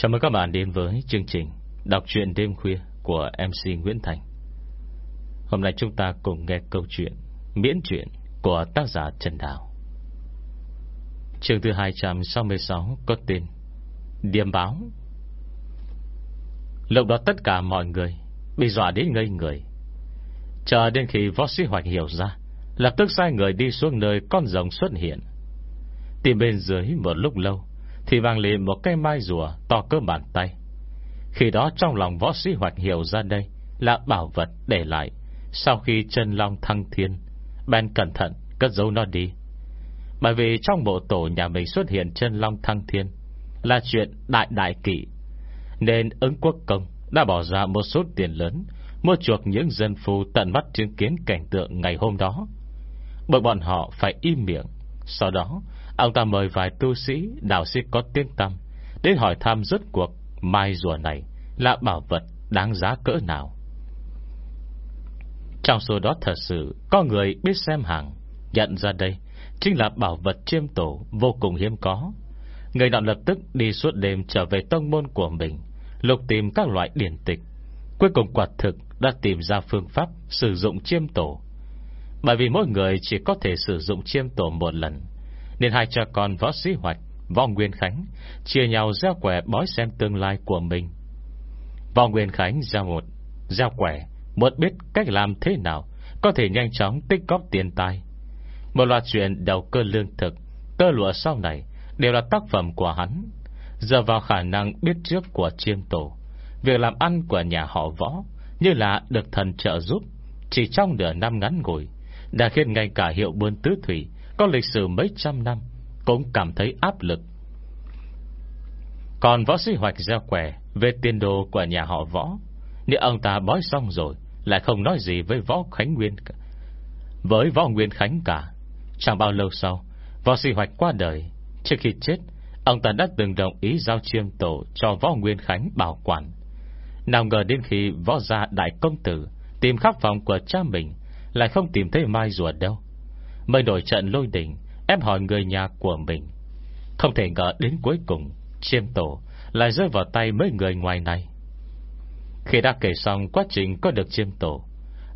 Chào mừng các bạn đến với chương trình Đọc truyện đêm khuya của MC Nguyễn Thành. Hôm nay chúng ta cùng nghe câu chuyện, Miễn truyện của tác giả Trần Đào. Chương thứ 266 có tên Điềm báo. Lúc đó tất cả mọi người Bị dọa đến ngây người. Chờ đến khi võ sĩ hoạch hiểu ra, Lập tức sai người đi xuống nơi con rồng xuất hiện. Tìm bên dưới một lúc lâu thì vang lên một cây mai rùa To cơ bàn tay. Khi đó trong lòng võ sĩ hoạch hiểu ra đây Là bảo vật để lại. Sau khi chân long thăng thiên Ben cẩn thận cất giấu nó đi. Bởi vì trong bộ tổ nhà mình xuất hiện chân long thăng thiên Là chuyện đại đại kỵ, Nên ứng quốc công Đã bỏ ra một số tiền lớn, Mua chuộc những dân phu tận mắt chứng kiến cảnh tượng ngày hôm đó. Bởi bọn họ phải im miệng, Sau đó Ông ta mời vài tu sĩ, Đạo sĩ có tiếng tâm Đến hỏi thăm rốt cuộc Mai rùa này là bảo vật đáng giá cỡ nào. Trong số đó thật sự Có người biết xem hàng, Nhận ra đây Chính là bảo vật chiêm tổ vô cùng hiếm có. Người nọ lập tức đi suốt đêm Trở về tông môn của mình, Lục tìm các loại điển tịch, Cuối cùng quả thực đã tìm ra phương pháp Sử dụng chiêm tổ. Bởi vì mỗi người chỉ có thể sử dụng chiêm tổ một lần nên hai cha con võ sĩ hoạch, Võ Nguyên Khánh Chia nhau gieo quẻ bói xem tương lai của mình. Võ Nguyên Khánh gieo một, Gieo quẻ, Muốn biết cách làm thế nào Có thể nhanh chóng tích góp tiền tài. Một loạt chuyện đầu cơ lương thực, Tơ lụa sau này Đều là tác phẩm của hắn. Giờ vào khả năng biết trước của chiêm tổ, Việc làm ăn của nhà họ võ Như là được thần trợ giúp, Chỉ trong nửa năm ngắn ngủi, Đã khiến ngay cả hiệu buôn tứ thủy có lịch sử mấy trăm năm, Cũng cảm thấy áp lực. Còn võ sĩ hoạch gieo quẻ Về tiền đồ của nhà họ võ Nếu ông ta bói xong rồi, Lại không nói gì với võ Khánh Nguyên cả. Với võ Nguyên Khánh cả, Chẳng bao lâu sau, Võ sĩ hoạch qua đời. Trước khi chết, Ông ta đã từng đồng ý giao chiêm tổ Cho võ Nguyên Khánh bảo quản. Nào ngờ đến khi võ gia đại công tử Tìm khắp phòng của cha mình, Lại không tìm thấy mai rùa đâu. Mới đổi trận lôi đỉnh Ép hỏi người nhà của mình. Không thể ngờ đến cuối cùng, Chiêm tổ lại rơi vào tay mấy người ngoài này. Khi đã kể xong quá trình có được chiêm tổ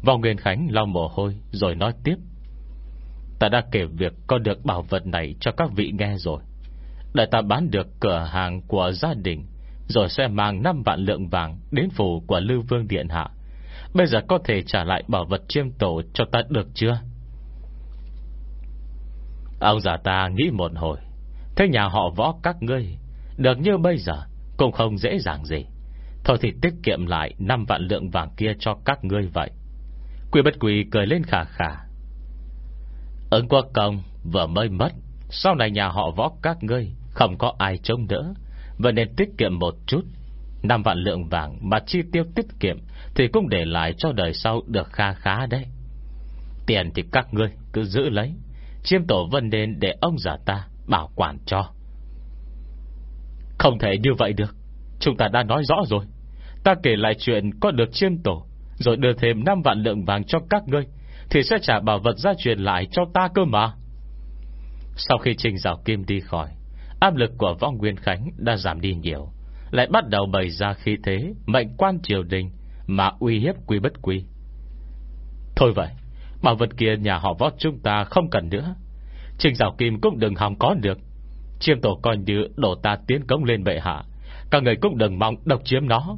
Vào Nguyên Khánh lau mồ hôi Rồi nói tiếp. Ta đã kể việc có được bảo vật này Cho các vị nghe rồi. Đợi ta bán được cửa hàng của gia đình, rồi sẽ mang 5 vạn lượng vàng Đến phủ của Lưu Vương Điện Hạ. Bây giờ có thể trả lại bảo vật chiêm tổ Cho ta được chưa? Ông già ta nghĩ một hồi. Thế nhà họ võ các ngươi, Được như bây giờ, Cũng không dễ dàng gì. Thôi thì tiết kiệm lại 5 vạn lượng vàng kia cho các ngươi vậy. Quỷ bất quỳ cười lên khả khả Ứng quốc công vừa mới mất, Sau này nhà họ võ các ngươi Không có ai trông đỡ, Vậy nên tiết kiệm một chút. Năm vạn lượng vàng mà chi tiêu tiết kiệm Thì cũng để lại cho đời sau được kha khá đấy. Tiền thì các ngươi cứ giữ lấy. Chiêm tổ vân đến để ông già ta Bảo quản cho. Không thể như vậy được. Chúng ta đã nói rõ rồi. Ta kể lại chuyện có được chiêm tổ, Rồi đưa thêm 5 vạn lượng vàng cho các ngươi, Thì sẽ trả bảo vật gia truyền lại cho ta cơ mà. Sau khi Trình Giảo Kim đi khỏi, Áp lực của Võ Nguyên Khánh đã giảm đi nhiều. Lại bắt đầu bày ra khí thế, Mệnh quan triều đình Mà uy hiếp quy bất quy. Thôi vậy Bảo vật kia nhà họ võ chúng ta không cần nữa. Trình rào Kim cũng đừng hòng có được. Chiêm tổ coi như đổ ta tiến công lên bệ hạ. Các người cũng đừng mong độc chiếm nó.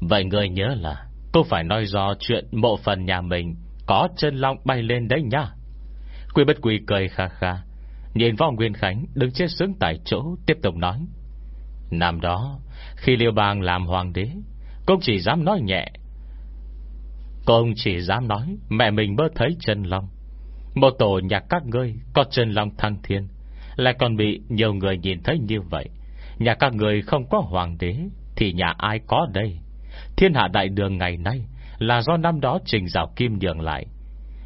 Vậy người nhớ là Cô phải nói do chuyện mộ phần nhà mình Có chân long bay lên đấy nha. Quy bất quy cười kha kha. Nhìn võ Nguyên Khánh đứng chết sướng tại chỗ, Tiếp tục nói. Năm đó, Khi Liêu Bang làm hoàng đế, Cũng chỉ dám nói nhẹ cũng chỉ dám nói, Mẹ mình mơ thấy chân long Một tổ nhạc các ngươi Có chân long thăng thiên, Lại còn bị nhiều người nhìn thấy như vậy. Nhà các người không có hoàng đế, Thì nhà ai có đây? Thiên hạ đại đường ngày nay Là do năm đó trình rào kim nhường lại.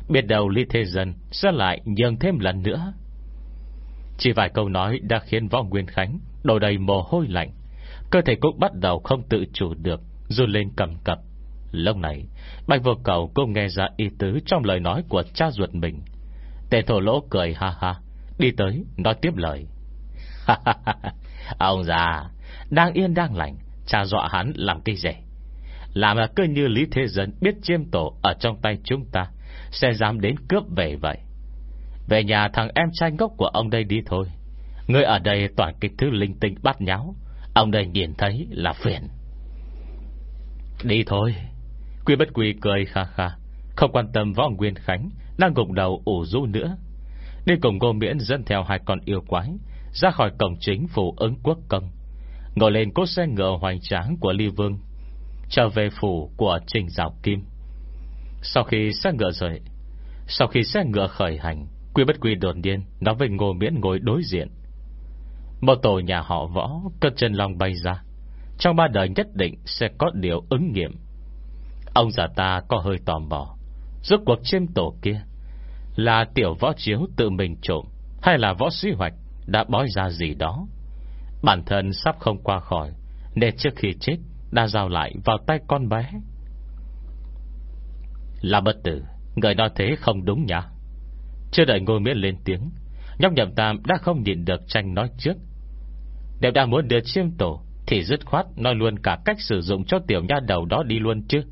Biết đầu ly thế dân Sẽ lại nhường thêm lần nữa. Chỉ vài câu nói đã khiến Võ Nguyên Khánh Đổ đầy mồ hôi lạnh. Cơ thể cũng bắt đầu không tự chủ được, Run lên cầm cập. Lúc này, Bạch vô cầu cũng nghe ra ý tứ Trong lời nói của cha ruột mình. Tề thổ lỗ cười ha ha, Đi tới, nói tiếp lời. Ông già, Đang yên đang lành, Cha dọa hắn làm cái gì Làm là cơ như Lý Thế Dân Biết chiêm tổ ở trong tay chúng ta, Sẽ dám đến cướp về vậy. Về nhà thằng em trai ngốc của ông đây đi thôi. Người ở đây toàn cái thứ linh tinh bắt nháo, Ông đây nhìn thấy là phiền. Đi thôi. Quy bất quy cười kha kha Không quan tâm võ Nguyên Khánh, Đang gục đầu ủ rũ nữa. Đi cùng Ngô Miễn dẫn theo hai con yêu quái, Ra khỏi cổng chính phủ ứng quốc công. Ngồi lên cốt xe ngựa hoành tráng của Ly Vương, Trở về phủ của Trình Giáo Kim. Sau khi xe ngựa rời, Sau khi xe ngựa khởi hành, Quy bất quy đột nhiên Nói với Ngô Miễn ngồi đối diện. Một tổ nhà họ võ Cất chân lòng bay ra. Trong ba đời nhất định sẽ có điều ứng nghiệm. Ông già ta có hơi tò mò. Rốt cuộc chiêm tổ kia Là tiểu võ chiếu tự mình trộm Hay là võ suy hoạch Đã bói ra gì đó? Bản thân sắp không qua khỏi, Nên trước khi chết Đã giao lại vào tay con bé. Là bất tử, Người nói thế không đúng nhỉ Chưa đợi ngôi miễn lên tiếng, Nhóc nhậm tam đã không nhìn được tranh nói trước. Nếu đã muốn đưa chiêm tổ Thì dứt khoát nói luôn cả cách sử dụng cho tiểu nha đầu đó đi luôn chứ.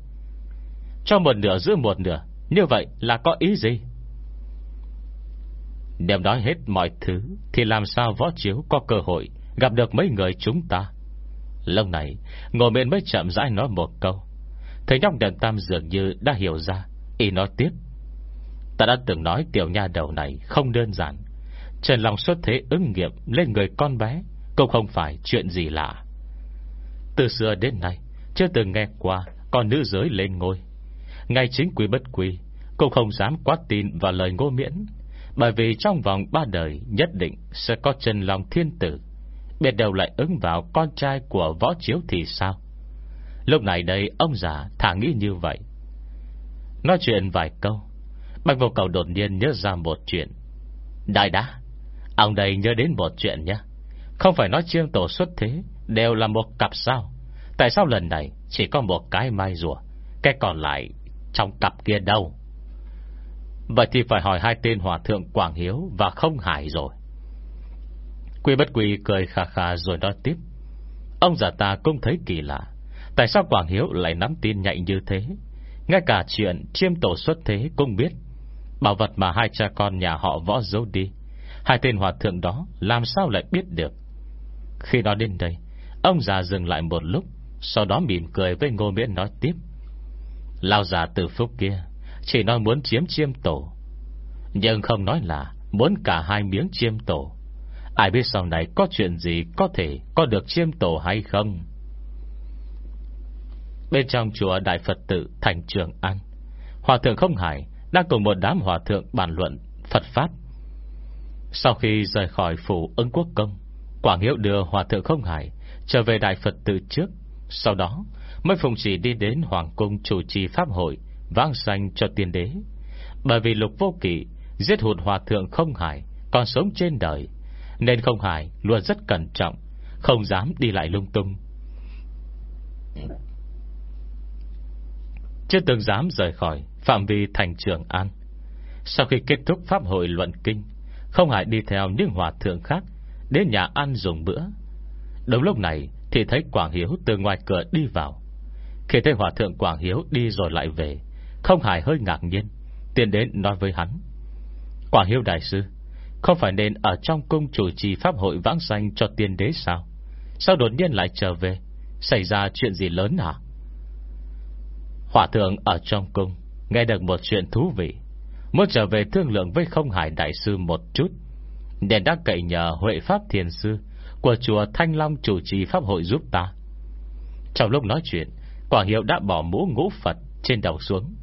Cho một nửa giữ một nửa. Như vậy là có ý gì? Nếu nói hết mọi thứ, Thì làm sao võ chiếu có cơ hội Gặp được mấy người chúng ta? Lâu này Ngồi bên mới chậm rãi nói một câu. Thầy nhóc đèn tam dường như đã hiểu ra, Y nói tiếp. Ta đã từng nói tiểu nha đầu này không đơn giản. Trần lòng xuất thế ứng nghiệm Lên người con bé, Cũng không phải chuyện gì lạ. Từ xưa đến nay, Chưa từng nghe qua Con nữ giới lên ngôi. Ngay chính quy bất quy, Cũng không dám quá tin vào lời ngô miễn. Bởi vì trong vòng ba đời Nhất định sẽ có chân lòng thiên tử Biết đầu lại ứng vào con trai của võ chiếu thì sao? Lúc này đây ông già thả nghĩ như vậy. Nói chuyện vài câu Bạch vô cầu đột nhiên nhớ ra một chuyện. Đại đã Ông đây nhớ đến một chuyện nhé. Không phải nói chiêm tổ xuất thế Đều là một cặp sao. Tại sao lần này chỉ có một cái mai rùa Cái còn lại trong cặp kia đâu. Vậy thì phải hỏi hai tên hòa thượng Quảng Hiếu Và Không Hải rồi. Quy bất quy cười khà khà rồi nói tiếp. Ông già ta cũng thấy kỳ lạ. Tại sao Quảng Hiếu lại nắm tin nhạy như thế? Ngay cả chuyện chiêm tổ xuất thế cũng biết. Bảo vật mà hai cha con nhà họ võ giấu đi. Hai tên hòa thượng đó Làm sao lại biết được? Khi nói đến đây, Ông già dừng lại một lúc, Sau đó mỉm cười với ngô miễn nói tiếp. Lao già từ phúc kia, Chỉ nói muốn chiếm chiêm tổ. Nhưng không nói là Muốn cả hai miếng chiêm tổ. Ai biết sau này có chuyện gì Có thể có được chiêm tổ hay không? Bên trong chùa Đại Phật tự Thành Trường An, Hòa thượng không hải Đang cùng một đám hòa thượng bàn luận Phật Pháp. Sau khi rời khỏi phủ ứng quốc công, Quảng Hiệu đưa hòa thượng không hải Trở về Đại Phật tự trước. Sau đó mới phùng chỉ đi đến Hoàng cung chủ trì Pháp hội Vang danh cho tiên đế. Bởi vì lục vô kỵ, Giết hụt hòa thượng không hải Còn sống trên đời, nên không hải luôn rất cẩn trọng, Không dám đi lại lung tung. Chưa từng dám rời khỏi Phạm vi thành trường An. Sau khi kết thúc pháp hội luận kinh, Không hải đi theo những hòa thượng khác, Đến nhà ăn dùng bữa. Đúng lúc này Thì thấy Quảng Hiếu từ ngoài cửa đi vào. Khi thấy hòa thượng Quảng Hiếu đi rồi lại về, Không hải hơi ngạc nhiên, Tiến đến nói với hắn. Quảng Hiếu đại sư, không phải nên ở trong cung chủ trì pháp hội vãng sanh cho tiên đế sao? Sao đột nhiên lại trở về? Xảy ra chuyện gì lớn hả? Hòa thượng ở trong cung, Nghe được một chuyện thú vị. Muốn trở về thương lượng với không hải đại sư một chút, nên đã cậy nhờ Huệ Pháp Thiền Sư Của chùa Thanh Long chủ trì pháp hội giúp ta. Trong lúc nói chuyện Quảng Hiệu đã bỏ mũ ngũ Phật Trên đầu xuống.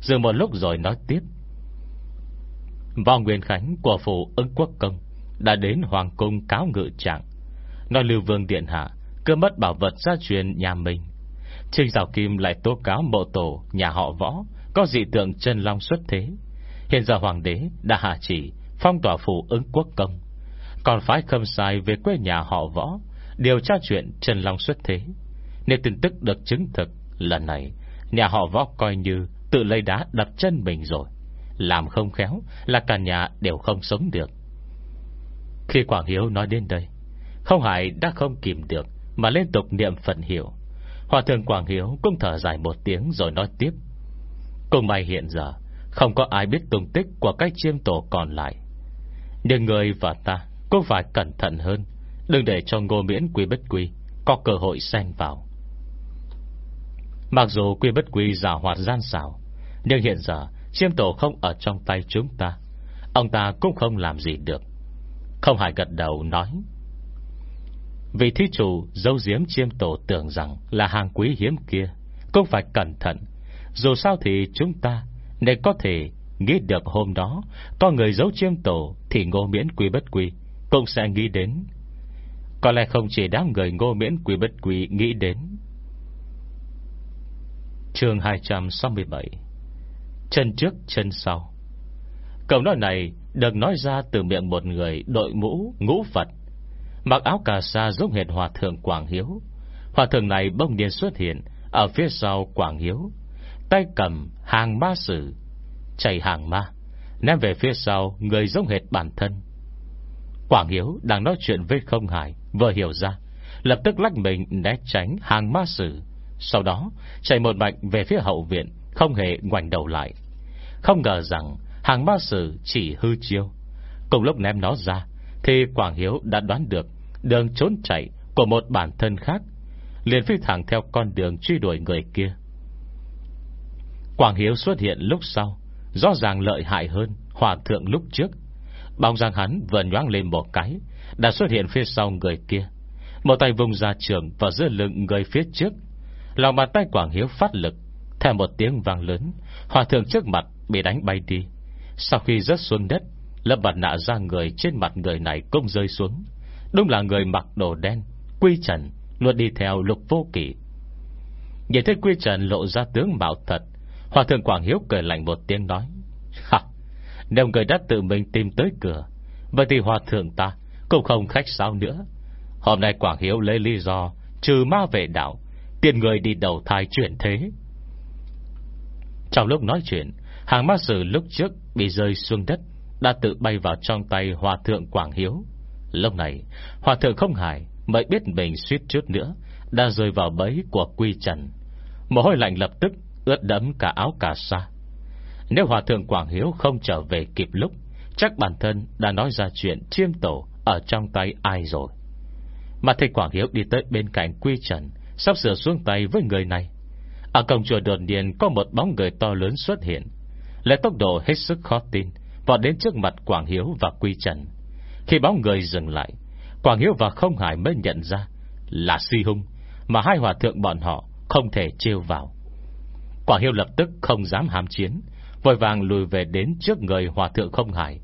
Dừng một lúc rồi nói tiếp. Võ Nguyên Khánh của phủ ứng quốc công Đã đến Hoàng Cung cáo ngự trạng. Nói Lưu Vương Điện Hạ Cơ mất bảo vật gia truyền nhà mình. Trinh Giảo Kim lại tố cáo mộ tổ, Nhà họ võ, Có dị tượng chân long xuất thế. Hiện giờ Hoàng đế đã hạ chỉ, Phong tỏa phủ ứng quốc công. Còn phái khâm sai về quê nhà họ võ, Điều tra chuyện Trần Long xuất thế. Nếu tin tức được chứng thực Lần này, Nhà họ võ coi như Tự lấy đá đập chân mình rồi. Làm không khéo Là cả nhà đều không sống được. Khi Quảng Hiếu nói đến đây, Không Hải đã không kìm được Mà liên tục niệm phận hiểu Hòa thượng Quảng Hiếu cũng thở dài một tiếng Rồi nói tiếp. Cùng may hiện giờ, Không có ai biết tung tích của cái chiêm tổ còn lại. Nhưng người và ta Cũng phải cẩn thận hơn. Đừng để cho ngô miễn quý bất quý Có cơ hội xen vào. Mặc dù quy bất quy giả hoạt gian xảo, Nhưng hiện giờ Chiêm tổ không ở trong tay chúng ta. Ông ta cũng không làm gì được. Không hài gật đầu nói Vì thí chủ Dâu diếm chiêm tổ tưởng rằng Là hàng quý hiếm kia, Cũng phải cẩn thận. Dù sao thì chúng ta Nên có thể nghĩ được hôm đó, Có người giấu chiêm tổ Thì ngô miễn quy bất quy Cũng sẽ nghĩ đến. Có lẽ không chỉ đám người ngô miễn quy bất quy nghĩ đến Chương 267 Chân trước, chân sau. Câu nói này được nói ra từ miệng một người đội mũ, ngũ Phật. Mặc áo cà sa giống hệt hòa thượng Quảng Hiếu. Hòa thượng này bông nhiên xuất hiện Ở phía sau Quảng Hiếu. Tay cầm hàng ma sử, Chảy hàng ma, Ném về phía sau người giống hệt bản thân. Quảng Hiếu đang nói chuyện với không hải Vừa hiểu ra, Lập tức lách mình né tránh hàng ma sử. Sau đó, chạy một mạch về phía hậu viện, Không hề ngoảnh đầu lại. Không ngờ rằng Hàng ma sử chỉ hư chiêu. Cùng lúc ném nó ra, Thì Quảng Hiếu đã đoán được Đường trốn chạy của một bản thân khác, liền phi thẳng theo con đường truy đuổi người kia. Quảng Hiếu xuất hiện lúc sau, Rõ ràng lợi hại hơn Hòa thượng lúc trước. Bóng giang hắn vừa nhoáng lên một cái, Đã xuất hiện phía sau người kia. Một tay vùng ra trường Và giữa lưng người phía trước Lòng bàn tay Quảng Hiếu phát lực Theo một tiếng vang lớn, Hòa thượng trước mặt bị đánh bay đi. Sau khi rớt xuống đất, Lâm mặt nạ ra người trên mặt người này cũng rơi xuống. Đúng là người mặc đồ đen, Quy Trần, Luôn đi theo lục vô kỷ. Nhìn thấy Quy Trần lộ ra tướng mạo thật, Hòa thượng Quảng Hiếu cười lạnh một tiếng nói, Ha, Nếu người đã tự mình tìm tới cửa, Vậy thì hòa thượng ta Cũng không khách sao nữa. Hôm nay Quảng Hiếu lấy lý do Trừ ma về đạo Tiền người đi đầu thai chuyển thế. Trong lúc nói chuyện, Hàng ma sử lúc trước bị rơi xuống đất, Đã tự bay vào trong tay Hòa thượng Quảng Hiếu. Lúc này, Hòa thượng không hải Mới biết mình suýt chút nữa, Đã rơi vào bẫy của Quy Trần. Mồ hôi lạnh lập tức ướt đẫm cả áo cả sa. Nếu Hòa thượng Quảng Hiếu không trở về kịp lúc, Chắc bản thân đã nói ra chuyện chiêm tổ Ở trong tay ai rồi. Mà thầy Quảng Hiếu đi tới bên cạnh Quy Trần Sắp sửa xuống tay với người này. Ở cổng chùa đột nhiên Có một bóng người to lớn xuất hiện. Lấy tốc độ hết sức khó tin, Vọt đến trước mặt Quảng Hiếu và Quy Trần. Khi bóng người dừng lại, Quảng Hiếu và Không Hải mới nhận ra Là si hung, Mà hai hòa thượng bọn họ không thể trêu vào. Quảng Hiếu lập tức không dám hàm chiến, Vội vàng lùi về đến trước người hòa thượng Không Hải.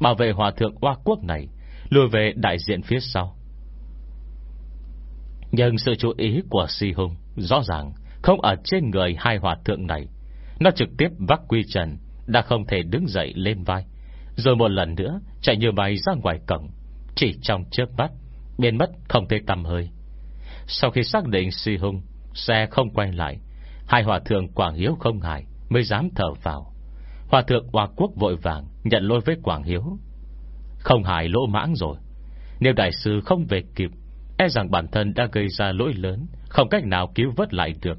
Bảo vệ hòa thượng Hoa Quốc này, Lùi về đại diện phía sau. Nhưng sự chú ý của si Hùng Rõ ràng không ở trên người hai hòa thượng này. Nó trực tiếp vác quy trần, Đã không thể đứng dậy lên vai. Rồi một lần nữa, chạy như bay ra ngoài cổng, Chỉ trong chớp mắt, Biến mất không thể tầm hơi. Sau khi xác định si Hùng Xe không quay lại, Hai hòa thượng Quảng Hiếu không hài Mới dám thở vào. Hòa thượng Hoa Quốc vội vàng Nhận lôi với Quảng Hiếu. Không hài lỗ mãng rồi. Nếu đại sư không về kịp E rằng bản thân đã gây ra lỗi lớn, Không cách nào cứu vớt lại được.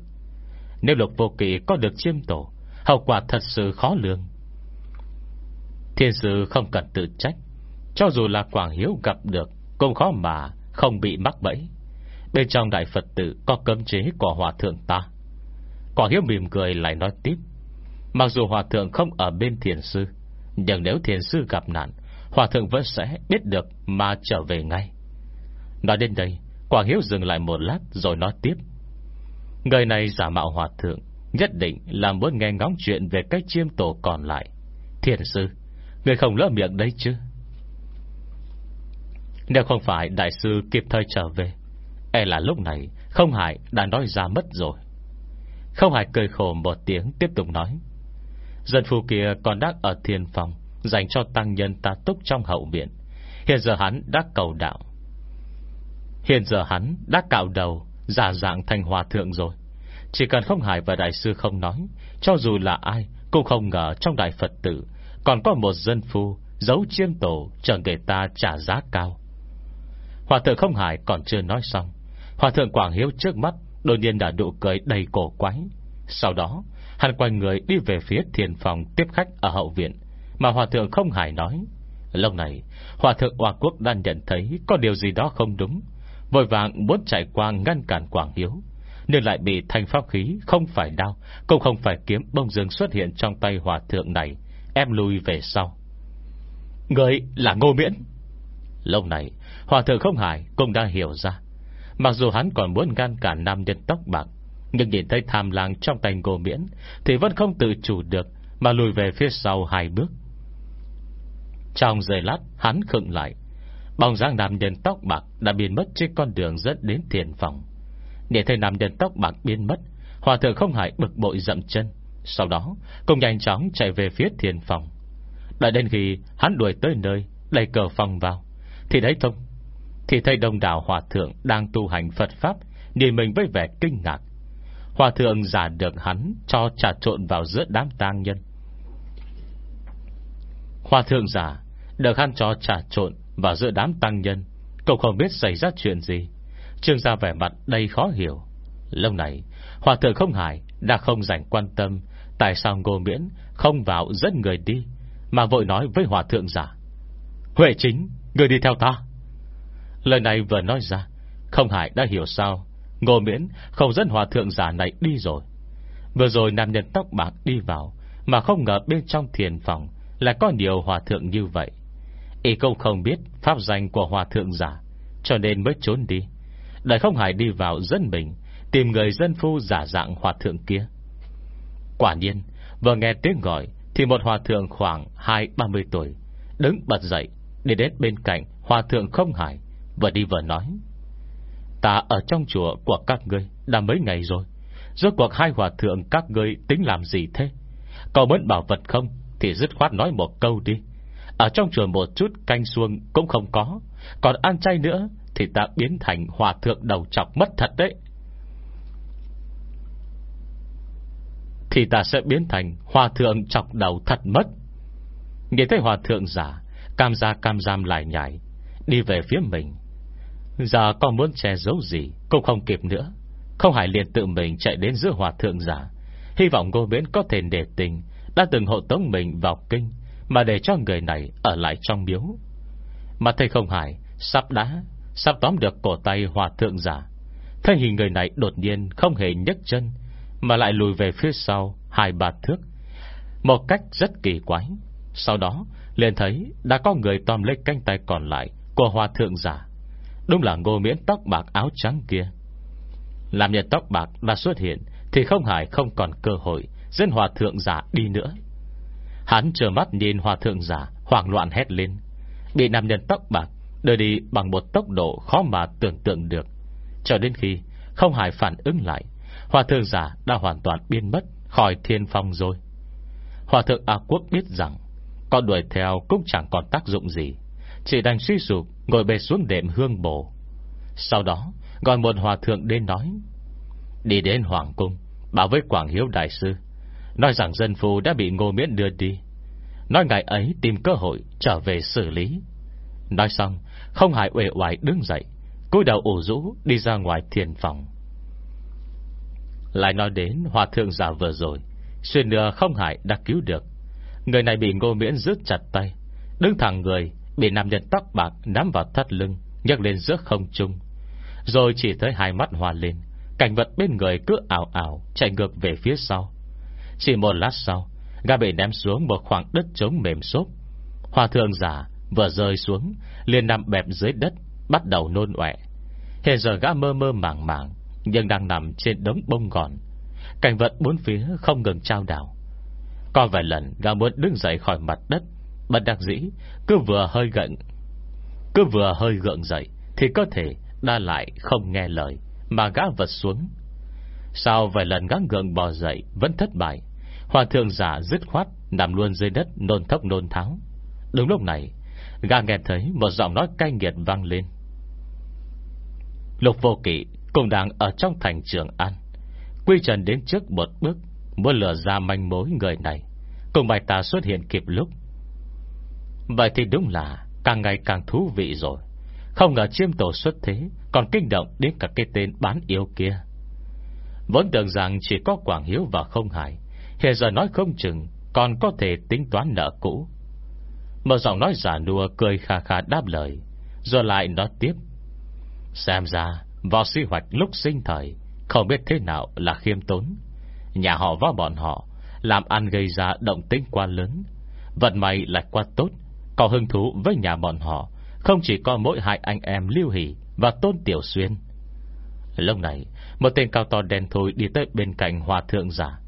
Nếu lục vô kỵ có được chiêm tổ, Hậu quả thật sự khó lường. Thiên sư không cần tự trách, Cho dù là Quảng Hiếu gặp được, Cũng khó mà không bị mắc bẫy. Bên trong đại Phật tử Có cấm chế của hòa thượng ta. Quảng Hiếu mỉm cười lại nói tiếp, Mặc dù hòa thượng không ở bên thiền sư, Nhưng nếu thiền sư gặp nạn, Hòa thượng vẫn sẽ biết được Mà trở về ngay. Nói đến đây Quảng Hiếu dừng lại một lát rồi nói tiếp. Người này giả mạo hòa thượng, Nhất định là muốn nghe ngóng chuyện Về cách chiêm tổ còn lại. Thiền sư, Người không lỡ miệng đấy chứ? Nếu không phải đại sư kịp thời trở về E là lúc này Không Hải đã nói ra mất rồi. Không Hải cười khổ một tiếng Tiếp tục nói. Dân phu kia còn đang ở thiền phòng, Dành cho tăng nhân ta túc trong hậu viện. Hiện giờ hắn đã cầu đạo. Hiện giờ hắn đã cạo đầu, Giả dạng thành hòa thượng rồi. Chỉ cần không hải và đại sư không nói, Cho dù là ai Cũng không ngờ trong đại Phật tử Còn có một dân phu Giấu chiêm tổ chờ người ta trả giá cao. Hòa thượng không hải còn chưa nói xong, Hòa thượng Quảng Hiếu trước mắt Đột nhiên đã nụ cười đầy cổ quái. Sau đó, Hắn quay người đi về phía thiền phòng Tiếp khách ở hậu viện, Mà Hòa thượng không hải nói, lâu này, Hòa thượng Hòa Quốc đang nhận thấy Có điều gì đó không đúng. Vội vàng muốn chạy qua ngăn cản Quảng Hiếu. Nhưng lại bị thanh pháp khí Không phải đau Cũng không phải kiếm bông dương xuất hiện trong tay Hòa thượng này Em lùi về sau. Người là ngô miễn. Lâu này, Hòa thượng không hải cũng đã hiểu ra. Mặc dù hắn còn muốn ngăn cản nam nhân tóc bạc, Nhưng nhìn thấy tham lang trong tay ngô miễn Thì vẫn không tự chủ được Mà lùi về phía sau hai bước. Trong giây lát, Hắn khựng lại Bóng dáng nam nhân tóc bạc Đã biến mất trên con đường dẫn đến thiền phòng. Nhìn thấy nam nhân tóc bạc biến mất, Hòa thượng không hại bực bội dậm chân. Sau đó cùng nhanh chóng chạy về phía thiền phòng. Đợi đến khi hắn đuổi tới nơi, Đẩy cờ phòng vào, Thì đấy thông, Thì thấy đông đảo hòa thượng Đang tu hành Phật Pháp Nhìn mình với vẻ kinh ngạc. Hòa thượng giả được hắn cho trà trộn vào giữa đám tang nhân. Hòa thượng giả Được hắn cho trà trộn và giữa đám tăng nhân, Cậu không biết xảy ra chuyện gì. Trương ra vẻ mặt đầy khó hiểu. Lâu này, Hòa thượng không hải Đã không dành quan tâm Tại sao ngô miễn không vào dẫn người đi, Mà vội nói với hòa thượng giả, Huệ chính, Người đi theo ta. Lời này vừa nói ra, Không hải đã hiểu sao Ngô miễn không dẫn hòa thượng giả này đi rồi. Vừa rồi nam nhân tóc bạc đi vào, Mà không ngờ bên trong thiền phòng Là có nhiều hòa thượng như vậy. Y cũng không biết Pháp danh của hòa thượng giả, Cho nên mới trốn đi. Đợi không hải đi vào dân mình, Tìm người dân phu giả dạng hòa thượng kia. Quả nhiên, Vừa nghe tiếng gọi, Thì một hòa thượng khoảng hai, ba mươi tuổi, Đứng bật dậy, Đi đến bên cạnh hòa thượng không hải, Vừa đi vừa nói, Ta ở trong chùa của các ngươi Đã mấy ngày rồi, Rốt cuộc hai hòa thượng các ngươi tính làm gì thế? Có muốn bảo vật không? Thì dứt khoát nói một câu đi. Ở trong chùa một chút canh xuông cũng không có. Còn ăn chay nữa Thì ta biến thành hòa thượng đầu chọc mất thật đấy. Thì ta sẽ biến thành hòa thượng chọc đầu thật mất. Nhìn thấy hòa thượng giả Cam ra cam giam lại nhảy, Đi về phía mình. Giờ con muốn che giấu gì Cũng không kịp nữa. Không hải liền tự mình chạy đến giữa hòa thượng giả Hy vọng ngô biến có thể để tình, Đã từng hộ tống mình vào kinh. Mà để cho người này ở lại trong miếu. Mà thầy không hải Sắp đá Sắp tóm được cổ tay hòa thượng giả. Thấy hình người này đột nhiên không hề nhấc chân, Mà lại lùi về phía sau Hai ba thước, Một cách rất kỳ quái. Sau đó, liền thấy đã có người tóm lấy cánh tay còn lại Của hòa thượng giả. Đúng là ngô miễn tóc bạc áo trắng kia. Làm nhân tóc bạc đã xuất hiện Thì không hải không còn cơ hội Dẫn hòa thượng giả đi nữa. Hắn chờ mắt nhìn hòa thượng giả, Hoảng loạn hét lên. Bị nam nhân tóc bạc đưa đi bằng một tốc độ khó mà tưởng tượng được. Cho đến khi không hài phản ứng lại Hòa thượng giả đã hoàn toàn biến mất Khỏi thiên phong rồi. Hòa thượng A Quốc biết rằng Con đuổi theo cũng chẳng còn tác dụng gì, Chỉ đang suy sụp, Ngồi bề xuống đệm hương bổ Sau đó, gọi một hòa thượng đến nói, Đi đến Hoàng Cung Bảo với Quảng Hiếu Đại Sư. Nói rằng dân phu đã bị ngô miễn đưa đi. Nói ngày ấy tìm cơ hội Trở về xử lý. Nói xong, Không hại uể oải đứng dậy, cúi đầu ủ rũ đi ra ngoài thiền phòng. Lại nói đến hòa thượng giả vừa rồi, Xuyên nửa không hại đã cứu được. Người này bị ngô miễn rước chặt tay, Đứng thẳng người, Bị nam nhân tóc bạc nắm vào thắt lưng, nhấc lên giữa không trung. Rồi chỉ thấy hai mắt hòa lên, Cảnh vật bên người cứ ảo ảo Chạy ngược về phía sau. Chỉ một lát sau gã bị ném xuống một khoảng đất trống mềm xốp. Hòa thượng giả vừa rơi xuống, liền nằm bẹp dưới đất, Bắt đầu nôn ọe. Hiện giờ gã mơ mơ màng màng, Nhưng đang nằm trên đống bông gòn. Cảnh vật bốn phía không ngừng trao đảo. Có vài lần gã muốn đứng dậy khỏi mặt đất, Bất đặc dĩ, Cứ vừa hơi gận Cứ vừa hơi gượng dậy, Thì có thể đa lại không nghe lời, Mà gã vật xuống. Sau vài lần gã gượng bò dậy, Vẫn thất bại. Hòa thượng giả dứt khoát Nằm luôn dưới đất nôn thốc nôn tháo. Đúng lúc này, Gã nghe thấy một giọng nói cay nghiệt vang lên. Lục vô kỵ Cũng đang ở trong thành trường An, Quy trần đến trước một bước, Muốn lừa ra manh mối người này. Cùng bài ta xuất hiện kịp lúc. Vậy thì đúng là Càng ngày càng thú vị rồi. Không ngờ chiêm tổ xuất thế, Còn kinh động đến cả cái tên bán yêu kia. Vốn tưởng rằng chỉ có Quảng Hiếu và Không Hải Hiện giờ nói không chừng, Còn có thể tính toán nợ cũ. Một giọng nói giả nua Cười khà khà đáp lời, Rồi lại nói tiếp. Xem ra, Vào suy hoạch lúc sinh thời, Không biết thế nào là khiêm tốn. Nhà họ võ bọn họ, Làm ăn gây ra động tính quá lớn. Vận may lại quá tốt, Có hứng thú với nhà bọn họ, Không chỉ có mỗi hai anh em Lưu Hỷ Và Tôn Tiểu Xuyên. Lúc này, Một tên cao to đen thôi đi tới bên cạnh hòa thượng giả.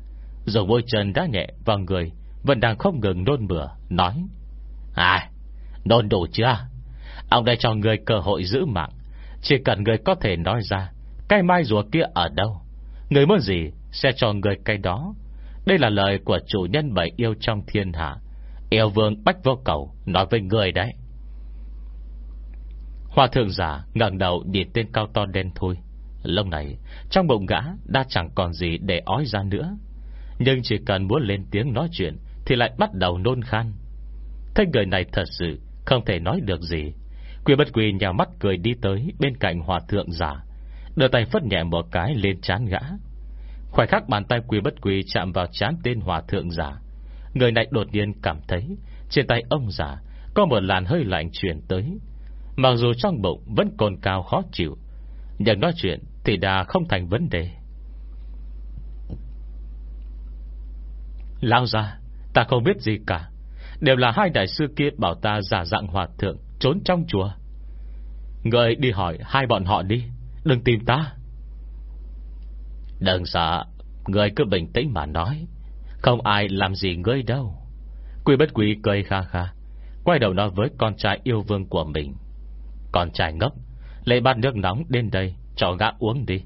Rồi môi chân đã nhẹ vào người Vẫn đang không ngừng nôn bừa Nói À nôn đủ chưa? Ông đây cho người cơ hội giữ mạng. Chỉ cần người có thể nói ra, Cái mai rùa kia ở đâu? Người muốn gì sẽ cho người cái đó. Đây là lời của chủ nhân bảy yêu trong thiên hạ. Yêu vương Bách Vô Cầu, Nói với người đấy. Hòa thượng giả ngẩng đầu nhìn tên cao to đen thôi lâu này, Trong bụng gã đã chẳng còn gì để ói ra nữa. Nhưng chỉ cần muốn lên tiếng nói chuyện Thì lại bắt đầu nôn khan. Thế người này thật sự Không thể nói được gì Quỷ bất quỷ nhào mắt cười đi tới Bên cạnh hòa thượng giả Đưa tay phất nhẹ một cái lên chán gã. Khoảnh khắc bàn tay quỷ bất quỷ Chạm vào chán tên hòa thượng giả Người này đột nhiên cảm thấy Trên tay ông già Có một làn hơi lạnh chuyển tới. Mặc dù trong bụng vẫn còn cao khó chịu, Nhưng nói chuyện Thì đã không thành vấn đề. Lao ra, Ta không biết gì cả. Đều là hai đại sư kia bảo ta giả dạng hòa thượng, Trốn trong chùa. Người đi hỏi hai bọn họ đi, Đừng tìm ta. Đừng sợ, Người cứ bình tĩnh mà nói. Không ai làm gì ngươi đâu. Quy bất quý cười kha kha, Quay đầu nói với con trai yêu vương của mình. Con trai ngốc, Lấy bát nước nóng đến đây, Cho gã uống đi.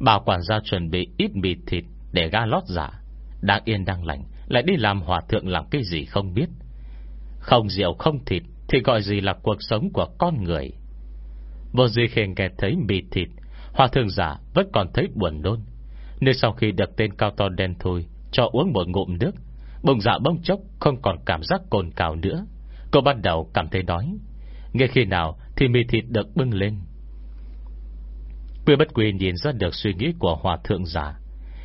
Bảo quản gia chuẩn bị ít mì thịt Để gã lót giả đang yên đang lành, Lại đi làm hòa thượng làm cái gì không biết. Không rượu, không thịt, Thì gọi gì là cuộc sống của con người. Vô duy khen nghe thấy mì thịt, Hòa thượng giả vẫn còn thấy buồn nôn. Nên sau khi được tên cao to đen thôi, cho uống một ngụm nước, Bụng dạ bông chốc không còn cảm giác cồn cào nữa. Cô bắt đầu cảm thấy đói. Nghe khi nào thì mì thịt được bưng lên. Quy bất quy nhìn ra được suy nghĩ của hòa thượng giả.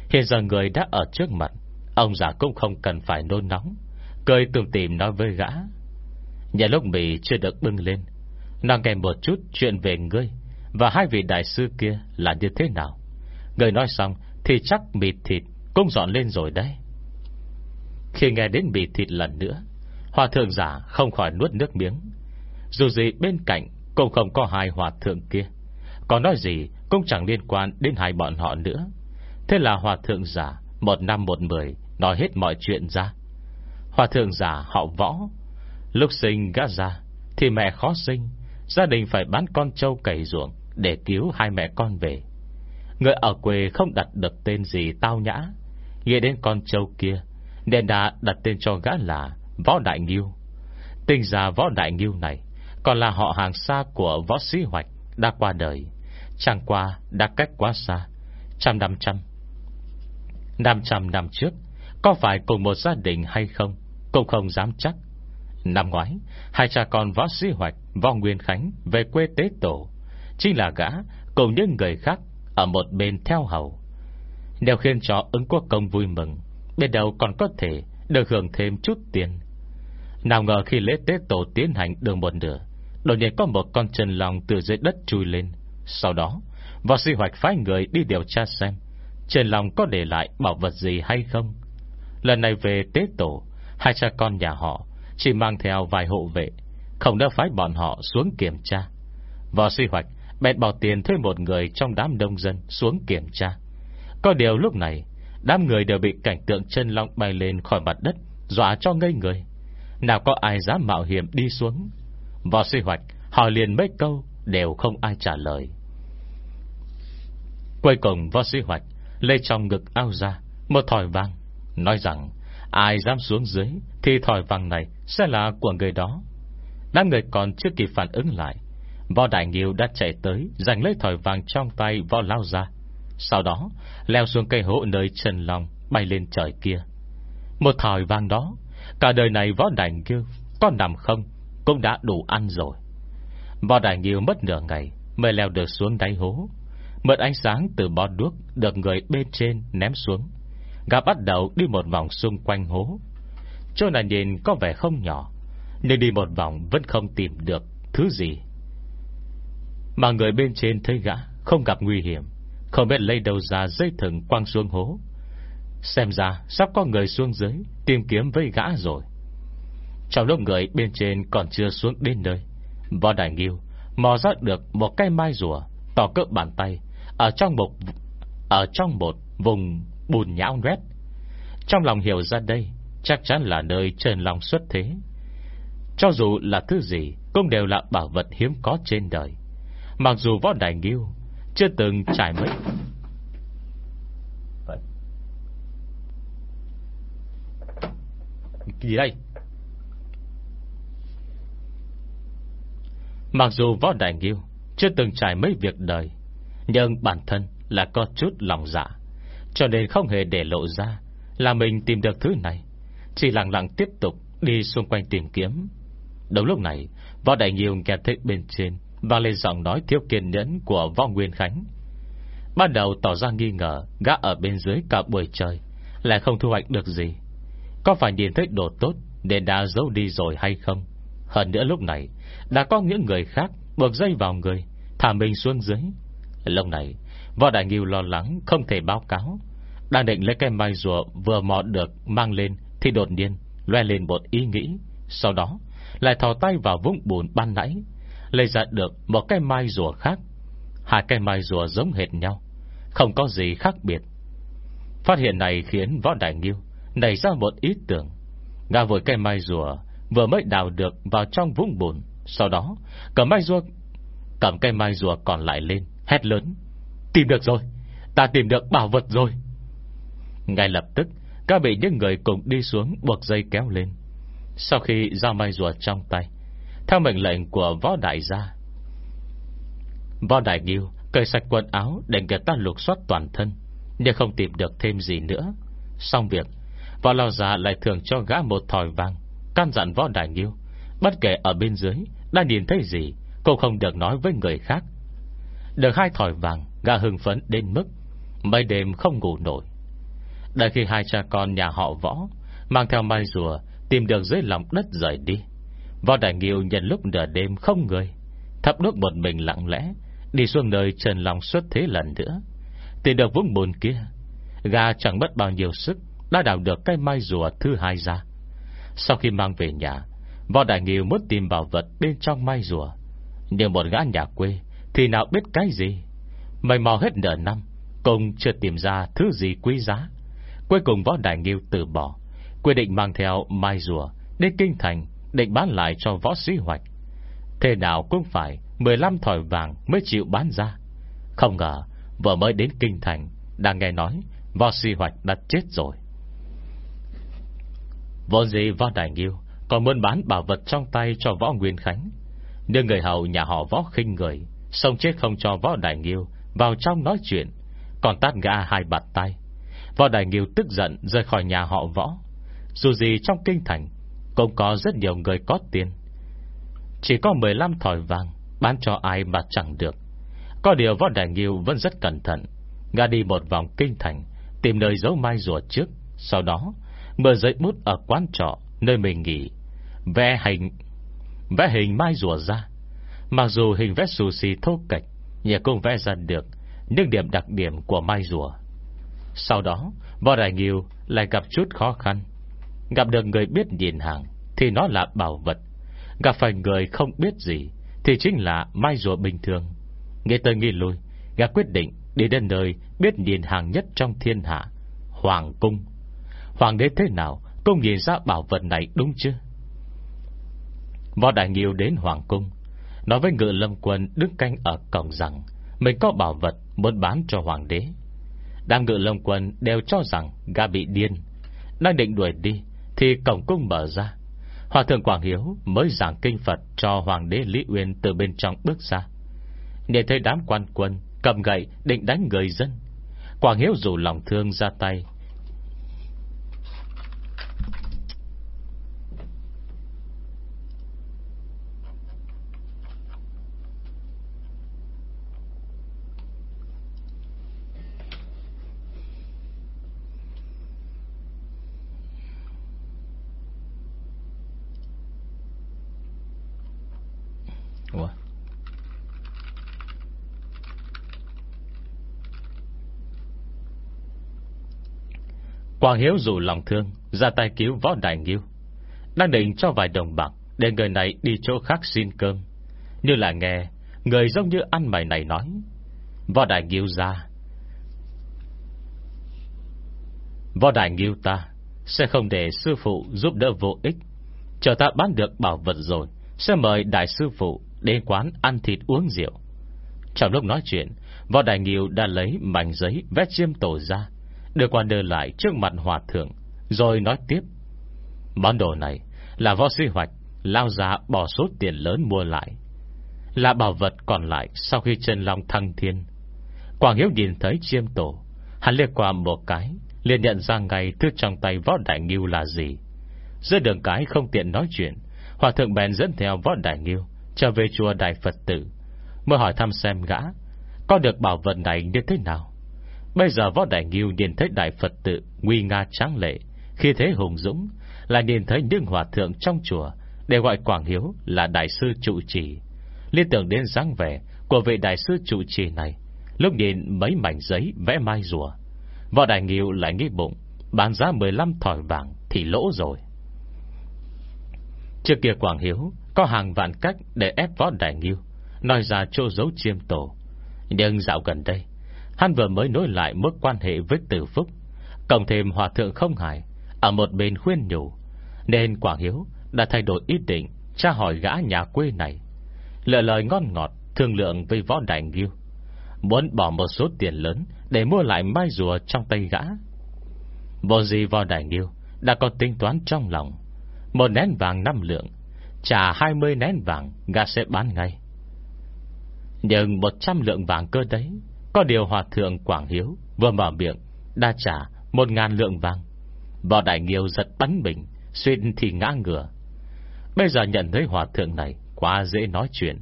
Hiện giờ người đã ở trước mặt. Ông già cũng không cần phải nôn nóng. Cười tùm tìm nói với gã. Nhà lúc mì chưa được bưng lên. Nó nghe một chút chuyện về ngươi, Và hai vị đại sư kia là như thế nào? Người nói xong Thì chắc mì thịt cũng dọn lên rồi đấy. Khi nghe đến bị thịt lần nữa, Hòa thượng giả không khỏi nuốt nước miếng. Dù gì bên cạnh Cũng không có hai hòa thượng kia. Còn nói gì cũng chẳng liên quan Đến hai bọn họ nữa. Thế là hòa thượng giả Một năm một mười Nói hết mọi chuyện ra. Hòa thượng giả họ võ, Lúc sinh gã ra, Thì mẹ khó sinh, Gia đình phải bán con trâu cày ruộng Để cứu hai mẹ con về. Người ở quê không đặt được tên gì tao nhã, Nghĩ đến con trâu kia, Nên đã đặt tên cho gã là Võ Đại Nghiêu. Tình ra Võ Đại Nghiêu này Còn là họ hàng xa của Võ Sĩ Hoạch Đã qua đời, Chẳng qua đã cách quá xa, Trăm năm trăm Năm trăm năm trước. Có phải cùng một gia đình hay không? Cũng không dám chắc. Năm ngoái, Hai cha con Võ Sĩ Hoạch, Võ Nguyên Khánh về quê tế tổ. Chính là gã cùng những người khác Ở một bên theo hầu. Nếu khiến cho ứng quốc công vui mừng Bên đầu còn có thể Được hưởng thêm chút tiền. Nào ngờ khi lễ tế tổ tiến hành đường một nửa, Đột nhiên có một con chân lòng Từ dưới đất chui lên. Sau đó, Võ sĩ hoạch phái người đi điều tra xem Trên lòng có để lại bảo vật gì hay không. Lần này về tế tổ, Hai cha con nhà họ Chỉ mang theo vài hộ vệ, Không đã phái bọn họ xuống kiểm tra. Võ sĩ hoạch, bèn bỏ tiền thuê một người Trong đám đông dân xuống kiểm tra. Có điều lúc này, Đám người đều bị cảnh tượng chân long bay lên khỏi mặt đất, Dọa cho ngây người. Nào có ai dám mạo hiểm đi xuống? Vào suy hoạch Hỏi liền mấy câu Đều không ai trả lời. Cuối cùng võ sĩ hoạch, Lê trong ngực ao ra, Một thỏi vang Nói rằng, ai dám xuống dưới Thì thỏi vàng này sẽ là của người đó. Đám người còn chưa kịp phản ứng lại, Võ Đại Nghiêu đã chạy tới, Giành lấy thỏi vàng trong tay võ lao ra sau đó, Leo xuống cây hố nơi chân lòng Bay lên trời kia. Một thỏi vàng đó, Cả đời này võ Đại Nghiêu Con nằm không Cũng đã đủ ăn rồi. Võ Đại Nghiêu mất nửa ngày Mới leo được xuống đáy hố. Mượn ánh sáng từ bó đuốc Được người bên trên ném xuống. Gà bắt đầu đi một vòng xung quanh hố. Chỗ này nhìn có vẻ không nhỏ, Nhưng đi một vòng vẫn không tìm được Thứ gì. Mà người bên trên thấy gã Không gặp nguy hiểm, Không biết lấy đầu ra dây thừng quăng xuống hố. Xem ra sắp có người xuống dưới Tìm kiếm với gã rồi. Trong lúc người bên trên còn chưa xuống đến nơi, Võ Đại Nghiêu Mò ra được một cây mai rùa Tỏ cỡ bàn tay Ở trong một, Ở trong một vùng bùn nhão nét Trong lòng hiểu ra đây, Chắc chắn là nơi trần lòng xuất thế. Cho dù là thứ gì, Cũng đều là bảo vật hiếm có trên đời. Mặc dù võ đại nghiêu, Chưa từng trải mấy. Gì đây? Mặc dù võ đại nghiêu, Chưa từng trải mấy việc đời, Nhưng bản thân là có chút lòng dạ. Cho nên không hề để lộ ra Là mình tìm được thứ này. Chỉ lặng lặng tiếp tục Đi xung quanh tìm kiếm. Đúng lúc này, Võ đại Nhiều nghe thấy bên trên Và lên giọng nói thiếu kiên nhẫn Của võ Nguyên Khánh. Ban đầu tỏ ra nghi ngờ, Gã ở bên dưới cả buổi trời Lại không thu hoạch được gì. Có phải nhìn thấy đồ tốt để đã giấu đi rồi hay không? Hơn nữa lúc này, Đã có những người khác buộc dây vào người, Thả mình xuống dưới. Lúc này Võ Đại Nghiêu lo lắng, không thể báo cáo. Đang định lấy cái mai rùa vừa mò được Mang lên, thì đột nhiên Loe lên một ý nghĩ. Sau đó, lại thò tay vào vũng bùn ban nãy, Lấy ra được một cái mai rùa khác. Hai cái mai rùa giống hệt nhau, Không có gì khác biệt. Phát hiện này khiến Võ Đại Nghiêu Nảy ra một ý tưởng. Ngà vội cây mai rùa Vừa mới đào được vào trong vũng bùn. Sau đó, cầm mai rùa, Cầm cây mai rùa còn lại lên, Hét lớn. Tìm được rồi. Ta tìm được bảo vật rồi. Ngay lập tức, Các bị những người cùng đi xuống buộc dây kéo lên. Sau khi ra mai rùa trong tay, Theo mệnh lệnh của võ đại gia, Võ đại nghiêu Cởi sạch quần áo để người ta lục soát toàn thân, Nhưng không tìm được thêm gì nữa. Xong việc, Võ lao già lại thường cho gã một thỏi vàng, Căn dặn võ đại nghiêu, Bất kể ở bên dưới Đã nhìn thấy gì, Cũng không được nói với người khác. Được hai thỏi vàng Gã hưng phấn đến mức Mấy đêm không ngủ nổi. Đợi khi hai cha con nhà họ võ Mang theo mai rùa Tìm được dưới lòng đất rời đi, Võ Đại Nghiêu nhận lúc nửa đêm không người, Thắp đốt một mình lặng lẽ, Đi xuống nơi trần lòng xuất thế lần nữa. Tìm được vũng bùn kia, Gà chẳng mất bao nhiêu sức Đã đào được cái mai rùa thứ hai ra. Sau khi mang về nhà, Võ Đại Nghiêu muốn tìm bảo vật bên trong mai rùa, Nhưng một gã nhà quê Thì nào biết cái gì? Mày mò hết nửa năm Cùng chưa tìm ra thứ gì quý giá. Cuối cùng Võ Đại Nghiêu từ bỏ, Quyết định mang theo mai rùa Đến Kinh Thành Định bán lại cho võ sĩ hoạch. Thế nào cũng phải 15 thỏi vàng mới chịu bán ra. Không ngờ, Vừa mới đến Kinh Thành Đang nghe nói Võ sĩ hoạch đã chết rồi. Vốn gì Võ Đại Nghiêu Còn muốn bán bảo vật trong tay cho Võ Nguyên Khánh, Nhưng người hầu nhà họ Võ khinh người sông chết không cho Võ Đại Nghiêu vào trong nói chuyện. Còn tát gã hai bạt tay Võ Đại Nghiêu tức giận rời khỏi nhà họ Võ. Dù gì trong kinh thành, Cũng có rất nhiều người có tiền. Chỉ có 15 thỏi vàng, Bán cho ai mà chẳng được. Có điều Võ Đại Nghiêu vẫn rất cẩn thận. Gã đi một vòng kinh thành, Tìm nơi giấu mai rùa trước. Sau đó, mở giấy bút ở quán trọ Nơi mình nghỉ. Vẽ hình Vẽ hình mai rùa ra. Mặc dù hình vẽ xù xì thô kệch nhà cũng vẽ ra được Những điểm đặc điểm của mai rùa. Sau đó, Võ Đại Nghiêu lại gặp chút khó khăn. Gặp được người biết nhìn hàng Thì nó là bảo vật. Gặp phải người không biết gì Thì chính là mai rùa bình thường. Nghe tới nghi lui Gã quyết định đi đến nơi biết nhìn hàng nhất trong thiên hạ, Hoàng cung. Hoàng đế thế nào Cũng nhìn ra bảo vật này đúng chứ? Võ Đại Nghiêu đến Hoàng cung Nói với ngự lâm quân đứng canh ở cổng rằng, Mình có bảo vật muốn bán cho hoàng đế. Đang ngự lâm quân đều cho rằng gã bị điên. Đang định đuổi đi, Thì cổng cung mở ra. Hòa thượng Quảng Hiếu mới giảng kinh Phật Cho hoàng đế Lý Uyên từ bên trong bước ra. Nhìn thấy đám quan quân Cầm gậy định đánh người dân. Quảng Hiếu dù lòng thương ra tay Quang Hiếu dù lòng thương, Ra tay cứu võ đại nghiêu. Đang định cho vài đồng bạc Để người này đi chỗ khác xin cơm. Như là nghe Người giống như ăn mày này nói, Võ đại nghiêu ra. Võ đại nghiêu ta Sẽ không để sư phụ giúp đỡ vô ích. Chờ ta bán được bảo vật rồi, Sẽ mời đại sư phụ Đến quán ăn thịt uống rượu. Trong lúc nói chuyện, Võ đại nghiêu đã lấy mảnh giấy vét chiêm tổ ra Đưa qua đưa lại trước mặt hòa thượng, Rồi nói tiếp. Món đồ này là võ suy hoạch Lao giá bỏ số tiền lớn mua lại. Là bảo vật còn lại Sau khi chân long thăng thiên. Quảng Hiếu nhìn thấy chiêm tổ, Hắn liếc qua một cái, liền nhận ra ngay thứ trong tay võ đại nghiêu là gì. Giữa đường cái không tiện nói chuyện, Hòa thượng bèn dẫn theo võ đại nghiêu Trở về chùa Đại Phật tử, Mới hỏi thăm xem gã, Có được bảo vật này như thế nào. Bây giờ võ đại nghiêu nhìn thấy Đại Phật tự Nguy nga tráng lệ, Khi thế hùng dũng Là nhìn thấy những hòa thượng trong chùa, Để gọi Quảng Hiếu là đại sư trụ trì. Liên tưởng đến dáng vẻ Của vị đại sư trụ trì này, Lúc nhìn mấy mảnh giấy vẽ mai rùa, Võ Đại Nghiêu lại nghĩ bụng, Bán giá 15 thỏi vàng Thì lỗ rồi. Trước kia Quảng Hiếu Có hàng vạn cách để ép Võ Đại Nghiêu, Nói ra chỗ giấu chiêm tổ, Nhưng dạo gần đây Hắn vừa mới nối lại mối quan hệ với Tử Phúc, Cộng thêm hòa thượng không hải, Ở một bên khuyên nhủ. Nên Quảng Hiếu đã thay đổi ý định, Tra hỏi gã nhà quê này. Lỡ lời ngon ngọt, Thương lượng với võ đại nghiêu. Muốn bỏ một số tiền lớn Để mua lại mai rùa trong tay gã. Vô gì võ đại nghiêu Đã có tính toán trong lòng. Một nén vàng năm lượng, Trả 20 nén vàng Gã sẽ bán ngay. Nhưng 100 lượng vàng cơ đấy có điều hòa thượng Quảng Hiếu Vừa mở miệng, Đa trả một ngàn lượng vàng. Võ Đại Nghiêu giật bắn mình Xuyên thì ngã ngửa. Bây giờ nhận thấy hòa thượng này Quá dễ nói chuyện,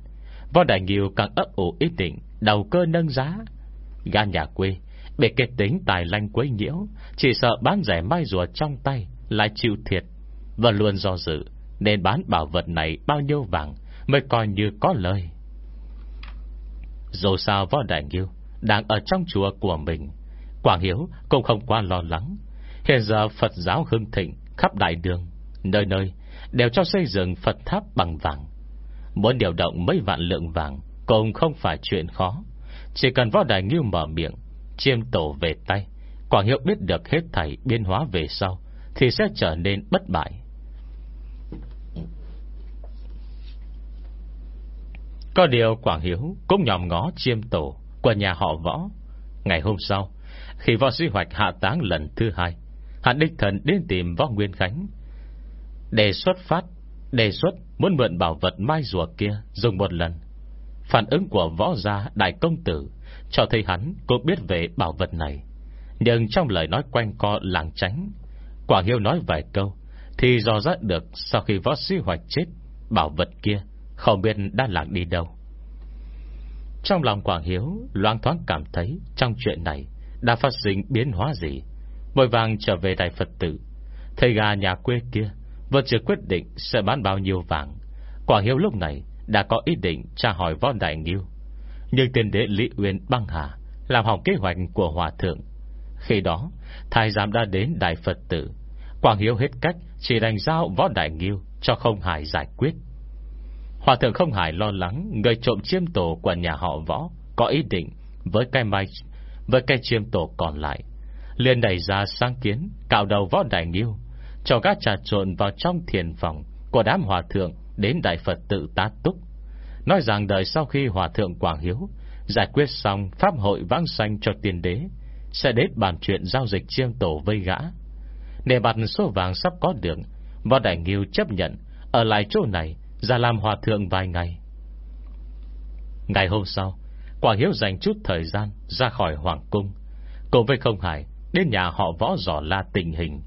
Võ Đại Nghiêu càng ấp ủ ý định, Đầu cơ nâng giá. Gà nhà quê, bề kết tính tài lanh quấy nhiễu, Chỉ sợ bán rẻ mai rùa trong tay Lại chịu thiệt. Và luôn do dự, Nên bán bảo vật này bao nhiêu vàng Mới coi như có lời. Dù sao Võ Đại Nghiêu đang ở trong chùa của mình. Quảng Hiếu cũng không quá lo lắng. Hiện giờ Phật giáo hưng thịnh khắp đại đường, nơi nơi đều cho xây dựng Phật tháp bằng vàng. Muốn điều động mấy vạn lượng vàng cũng không phải chuyện khó. Chỉ cần võ đại nghiêu mở miệng, chiêm tổ về tay, Quảng Hiếu biết được hết thảy biến hóa về sau, thì sẽ trở nên bất bại. Có điều Quảng Hiếu cũng nhòm ngó chiêm tổ của nhà họ võ. Ngày hôm sau, khi võ sĩ hoạch hạ táng lần thứ hai, hắn đích thần đến tìm võ Nguyên Khánh. Đề xuất phát, đề xuất muốn mượn bảo vật mai rùa kia dùng một lần. Phản ứng của võ gia đại công tử cho thấy hắn cũng biết về bảo vật này. Nhưng trong lời nói quanh co làng tránh, quả Hiếu nói vài câu, thì dò ra được sau khi võ sĩ hoạch chết, bảo vật kia không biết đã lạc đi đâu. Trong lòng Quảng Hiếu Loang thoáng cảm thấy Trong chuyện này đã phát sinh biến hóa gì. Vội vàng trở về Đại Phật tử. Thầy gà nhà quê kia Vừa chưa quyết định sẽ bán bao nhiêu vàng. Quảng Hiếu lúc này Đã có ý định tra hỏi võ đại nghiêu. Nhưng tiền đế Lý Uyên băng hà Làm hỏng kế hoạch của Hòa Thượng. Khi đó, Thái giám đã đến Đại Phật tử. Quảng Hiếu hết cách Chỉ đành giao võ đại nghiêu Cho không hài giải quyết. Hòa thượng không hài lo lắng, Người trộm chiêm tổ của nhà họ võ Có ý định với cây mai, Với cây chiêm tổ còn lại. Liền đẩy ra sáng kiến, Cạo đầu võ đại nghiêu, Cho các trà trộn vào trong thiền phòng Của đám hòa thượng đến Đại Phật tự tá túc. Nói rằng đời sau khi hòa thượng Quảng Hiếu, Giải quyết xong Pháp hội vãng sanh cho tiền đế, Sẽ đến bàn chuyện giao dịch chiêm tổ vây gã. Để bạt số vàng sắp có được, Võ Đại Nghiêu chấp nhận, Ở lại chỗ này ra làm hòa thượng vài ngày. Ngày hôm sau, quả Hiếu dành chút thời gian Ra khỏi Hoàng Cung. Cùng với Không Hải Đến nhà họ võ dò la tình hình.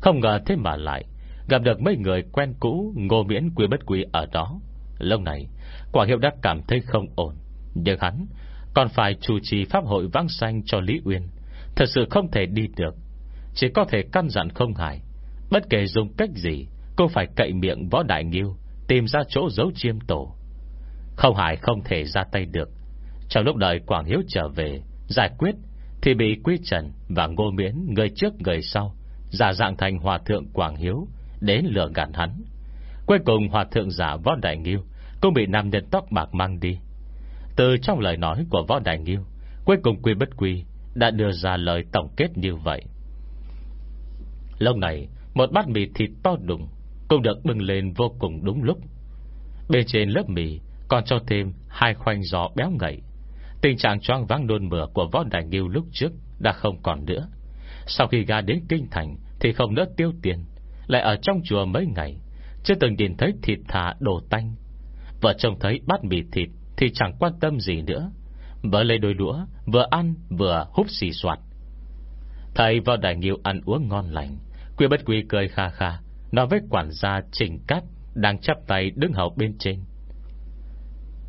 Không ngờ thế mà lại, Gặp được mấy người quen cũ, Ngô miễn quý bất quý ở đó. Lâu này, quả Hiếu đã cảm thấy không ổn, Nhưng hắn còn phải chủ trì pháp hội vãng sanh cho Lý Uyên. Thật sự không thể đi được. Chỉ có thể căn dặn không hải, Bất kể dùng cách gì, Cô phải cậy miệng võ đại nghiêu Tìm ra chỗ giấu chiêm tổ. Không hải không thể ra tay được. Trong lúc đợi Quảng Hiếu trở về, Giải quyết, Thì bị Quý Trần và Ngô Miễn, Người trước người sau, Giả dạng thành Hòa Thượng Quảng Hiếu, Đến lừa gạt hắn. Cuối cùng Hòa Thượng giả Võ Đại Nghiêu Cũng bị nam nhân tóc bạc mang đi. Từ trong lời nói của Võ Đại Nghiêu, Cuối cùng Quy Bất Quy Đã đưa ra lời tổng kết như vậy. Lúc này, Một bát mì thịt to đùng cũng được bưng lên vô cùng đúng lúc. Bên trên lớp mì Còn cho thêm hai khoanh giò béo ngậy. Tình trạng choang váng nôn mửa Của võ đại nghiêu lúc trước Đã không còn nữa. Sau khi ga đến kinh thành Thì không nỡ tiêu tiền, Lại ở trong chùa mấy ngày, Chưa từng nhìn thấy thịt thả đồ tanh. Vợ chồng thấy bát mì thịt Thì chẳng quan tâm gì nữa, Vợ lấy đôi đũa, Vừa ăn vừa hút xì soạt Thầy vào đại nghiêu ăn uống ngon lành Quy bất quy cười kha kha Nói với quản gia Trình Cát Đang chắp tay đứng hầu bên trên.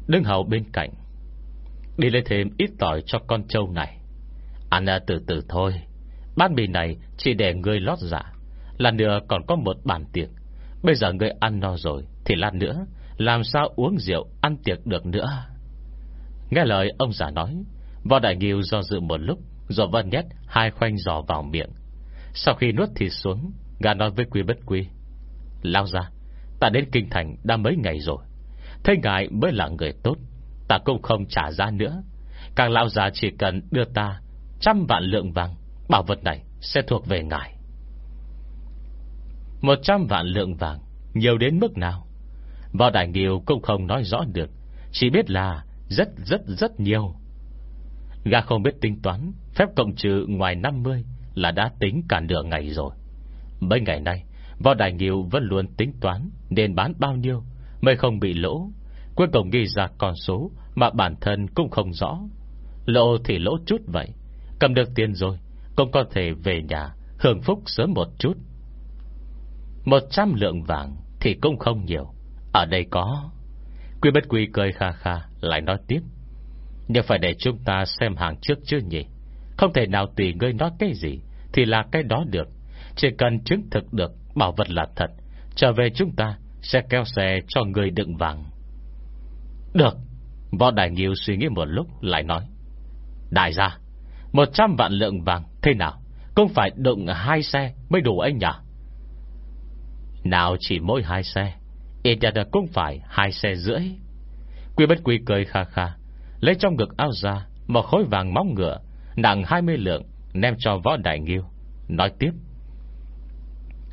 Đứng hầu bên cạnh, Đi lấy thêm ít tỏi cho con trâu này. Ăn à, từ từ thôi. Bát mì này chỉ để người lót dạ Là nữa còn có một bàn tiệc. Bây giờ người ăn no rồi, Thì lát nữa, Làm sao uống rượu, ăn tiệc được nữa? Nghe lời ông già nói, Võ Đại Nghiêu do dự một lúc Rồi vân nhét hai khoanh giò vào miệng. Sau khi nuốt thịt xuống Gà nói với quý bất quý Lao ra, Ta đến Kinh Thành đã mấy ngày rồi. Thế ngài mới là người tốt, Ta cũng không trả ra nữa. Càng lao già chỉ cần đưa ta Trăm vạn lượng vàng, Bảo vật này sẽ thuộc về ngài. Một trăm vạn lượng vàng, Nhiều đến mức nào? Vào đại nghiêu cũng không nói rõ được, Chỉ biết là rất rất rất nhiều. Gà không biết tính toán, Phép cộng trừ ngoài 50 Là đã tính cả nửa ngày rồi. Mấy ngày nay Võ Đại Nghiêu vẫn luôn tính toán Nên bán bao nhiêu Mới không bị lỗ. Cuối cùng ghi ra con số Mà bản thân cũng không rõ. Lỗ thì lỗ chút vậy, Cầm được tiền rồi Cũng có thể về nhà Hưởng phúc sớm một chút. Một trăm lượng vàng Thì cũng không nhiều. Ở đây có. Quy bất quy cười kha kha, Lại nói tiếp. Nhưng phải để chúng ta xem hàng trước chưa nhỉ? Không thể nào tùy ngươi nói cái gì Thì là cái đó được. Chỉ cần chứng thực được bảo vật là thật, Trở về chúng ta Sẽ kéo xe cho người đựng vàng. Được, Võ Đại Nghiêu suy nghĩ một lúc lại nói, Đại gia, Một trăm vạn lượng vàng thế nào? Cũng phải đựng hai xe mới đủ anh nhỉ? Nào chỉ mỗi hai xe, Ít nhất cũng phải hai xe rưỡi. Quy bất quy cười kha kha, Lấy trong ngực áo ra Một khối vàng móng ngựa, Nặng 20 lượng, Ném cho võ đại nghiêu, Nói tiếp.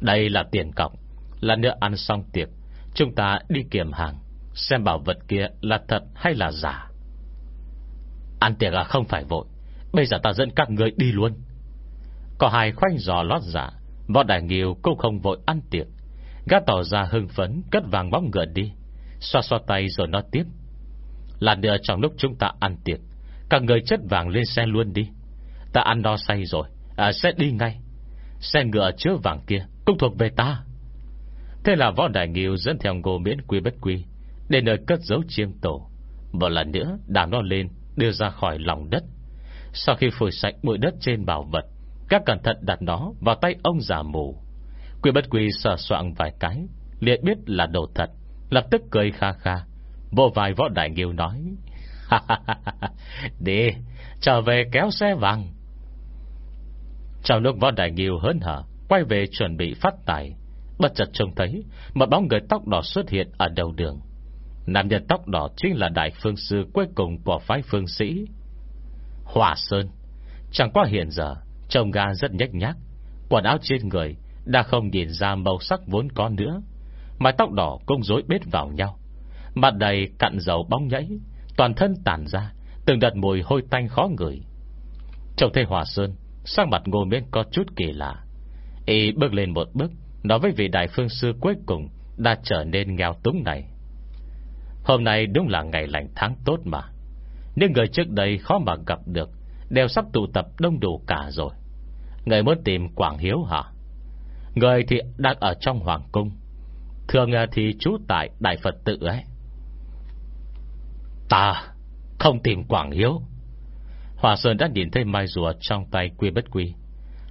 Đây là tiền cọc. Là nữa ăn xong tiệc Chúng ta đi kiểm hàng Xem bảo vật kia là thật hay là giả. Ăn tiệc à không phải vội. Bây giờ ta dẫn các người đi luôn. Có hai khoanh giò lót giả Võ đại nghiêu cũng không vội ăn tiệc. Gã tỏ ra hưng phấn Cất vàng bóng ngựa đi Xoa xoa tay rồi nói tiếp. Là nữa trong lúc chúng ta ăn tiệc Các người chất vàng lên xe luôn đi. Ta ăn no say rồi à, Sẽ đi ngay. Xe ngựa chứa vàng kia cũng thuộc về ta. Thế là võ đại nghiêu dẫn theo ngô miễn quy bất quy Đến nơi cất giấu chiêm tổ. Một lần nữa, đào nó lên, Đưa ra khỏi lòng đất. Sau khi phủi sạch bụi đất trên bảo vật, Các cẩn thận đặt nó vào tay ông già mù. Quy bất quy sờ soạn vài cái, liền biết là đồ thật, Lập tức cười kha kha. Vô vài võ đại nghiêu nói Đi, Trở về kéo xe vàng. Trong lúc võ đại nghiêu hớn hở Quay về chuẩn bị phát tài. Bất chợt trông thấy Một bóng người tóc đỏ xuất hiện ở đầu đường. Nam nhân tóc đỏ chính là đại phương sư Cuối cùng của phái phương sĩ. Hòa Sơn, Chẳng qua hiện giờ, Trông ga rất nhách nhác. Quần áo trên người Đã không nhìn ra màu sắc vốn có nữa Mái tóc đỏ cũng rối bết vào nhau. Mặt đầy cặn dầu bóng nhảy Toàn thân tàn ra, Từng đợt mùi hôi tanh khó ngửi. Trông thấy Hòa Sơn Sang mặt ngô miễn có chút kỳ lạ. Y bước lên một bước, Nói với vị đại phương sư cuối cùng Đã trở nên nghèo túng này. Hôm nay đúng là ngày lành tháng tốt mà. Nhưng người trước đây khó mà gặp được, Đều sắp tụ tập đông đủ cả rồi. Người muốn tìm Quảng Hiếu hả? Người thì đang ở trong Hoàng Cung. Thường à, thì trú tại Đại Phật tự ấy. Ta không tìm Quảng Hiếu. Hòa Sơn đã nhìn thấy mai rùa trong tay quy bất quy.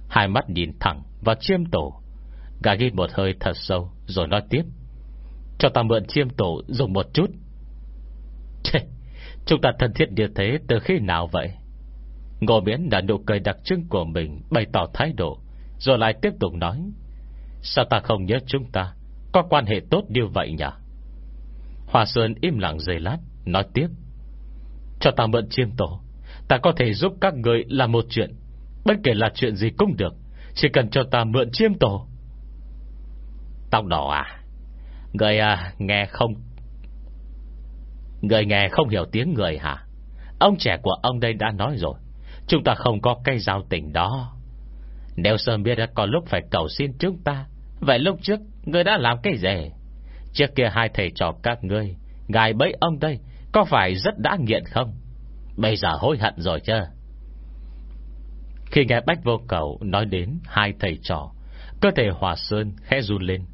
Hai mắt nhìn thẳng và chiêm tổ. Gà ghi một hơi thật sâu Rồi nói tiếp. Cho ta mượn chiêm tổ dùng một chút. Chê, chúng ta thân thiết như thế từ khi nào vậy? Ngô Miễn đã nụ cười đặc trưng của mình Bày tỏ thái độ Rồi lại tiếp tục nói. Sao ta không nhớ chúng ta? Có quan hệ tốt như vậy nhỉ? Hòa Sơn im lặng giây lát Nói tiếp. Cho ta mượn chiêm tổ Ta có thể giúp các người làm một chuyện Bất kể là chuyện gì cũng được. Chỉ cần cho ta mượn chiêm tổ. Tóc đỏ à? Người à, nghe không? Người nghe không hiểu tiếng người hả? Ông trẻ của ông đây đã nói rồi. Chúng ta không có cây giao tình đó. Nếu sơn biết đã có lúc phải cầu xin chúng ta. Vậy lúc trước Ngươi đã làm cái gì? Trước kia hai thầy trò các ngươi Ngài bấy ông đây Có phải rất đã nghiện không? Bây giờ hối hận rồi chứ. Khi nghe Bách Vô Cầu Nói đến hai thầy trò, Cơ thể Hòa Sơn khẽ run lên,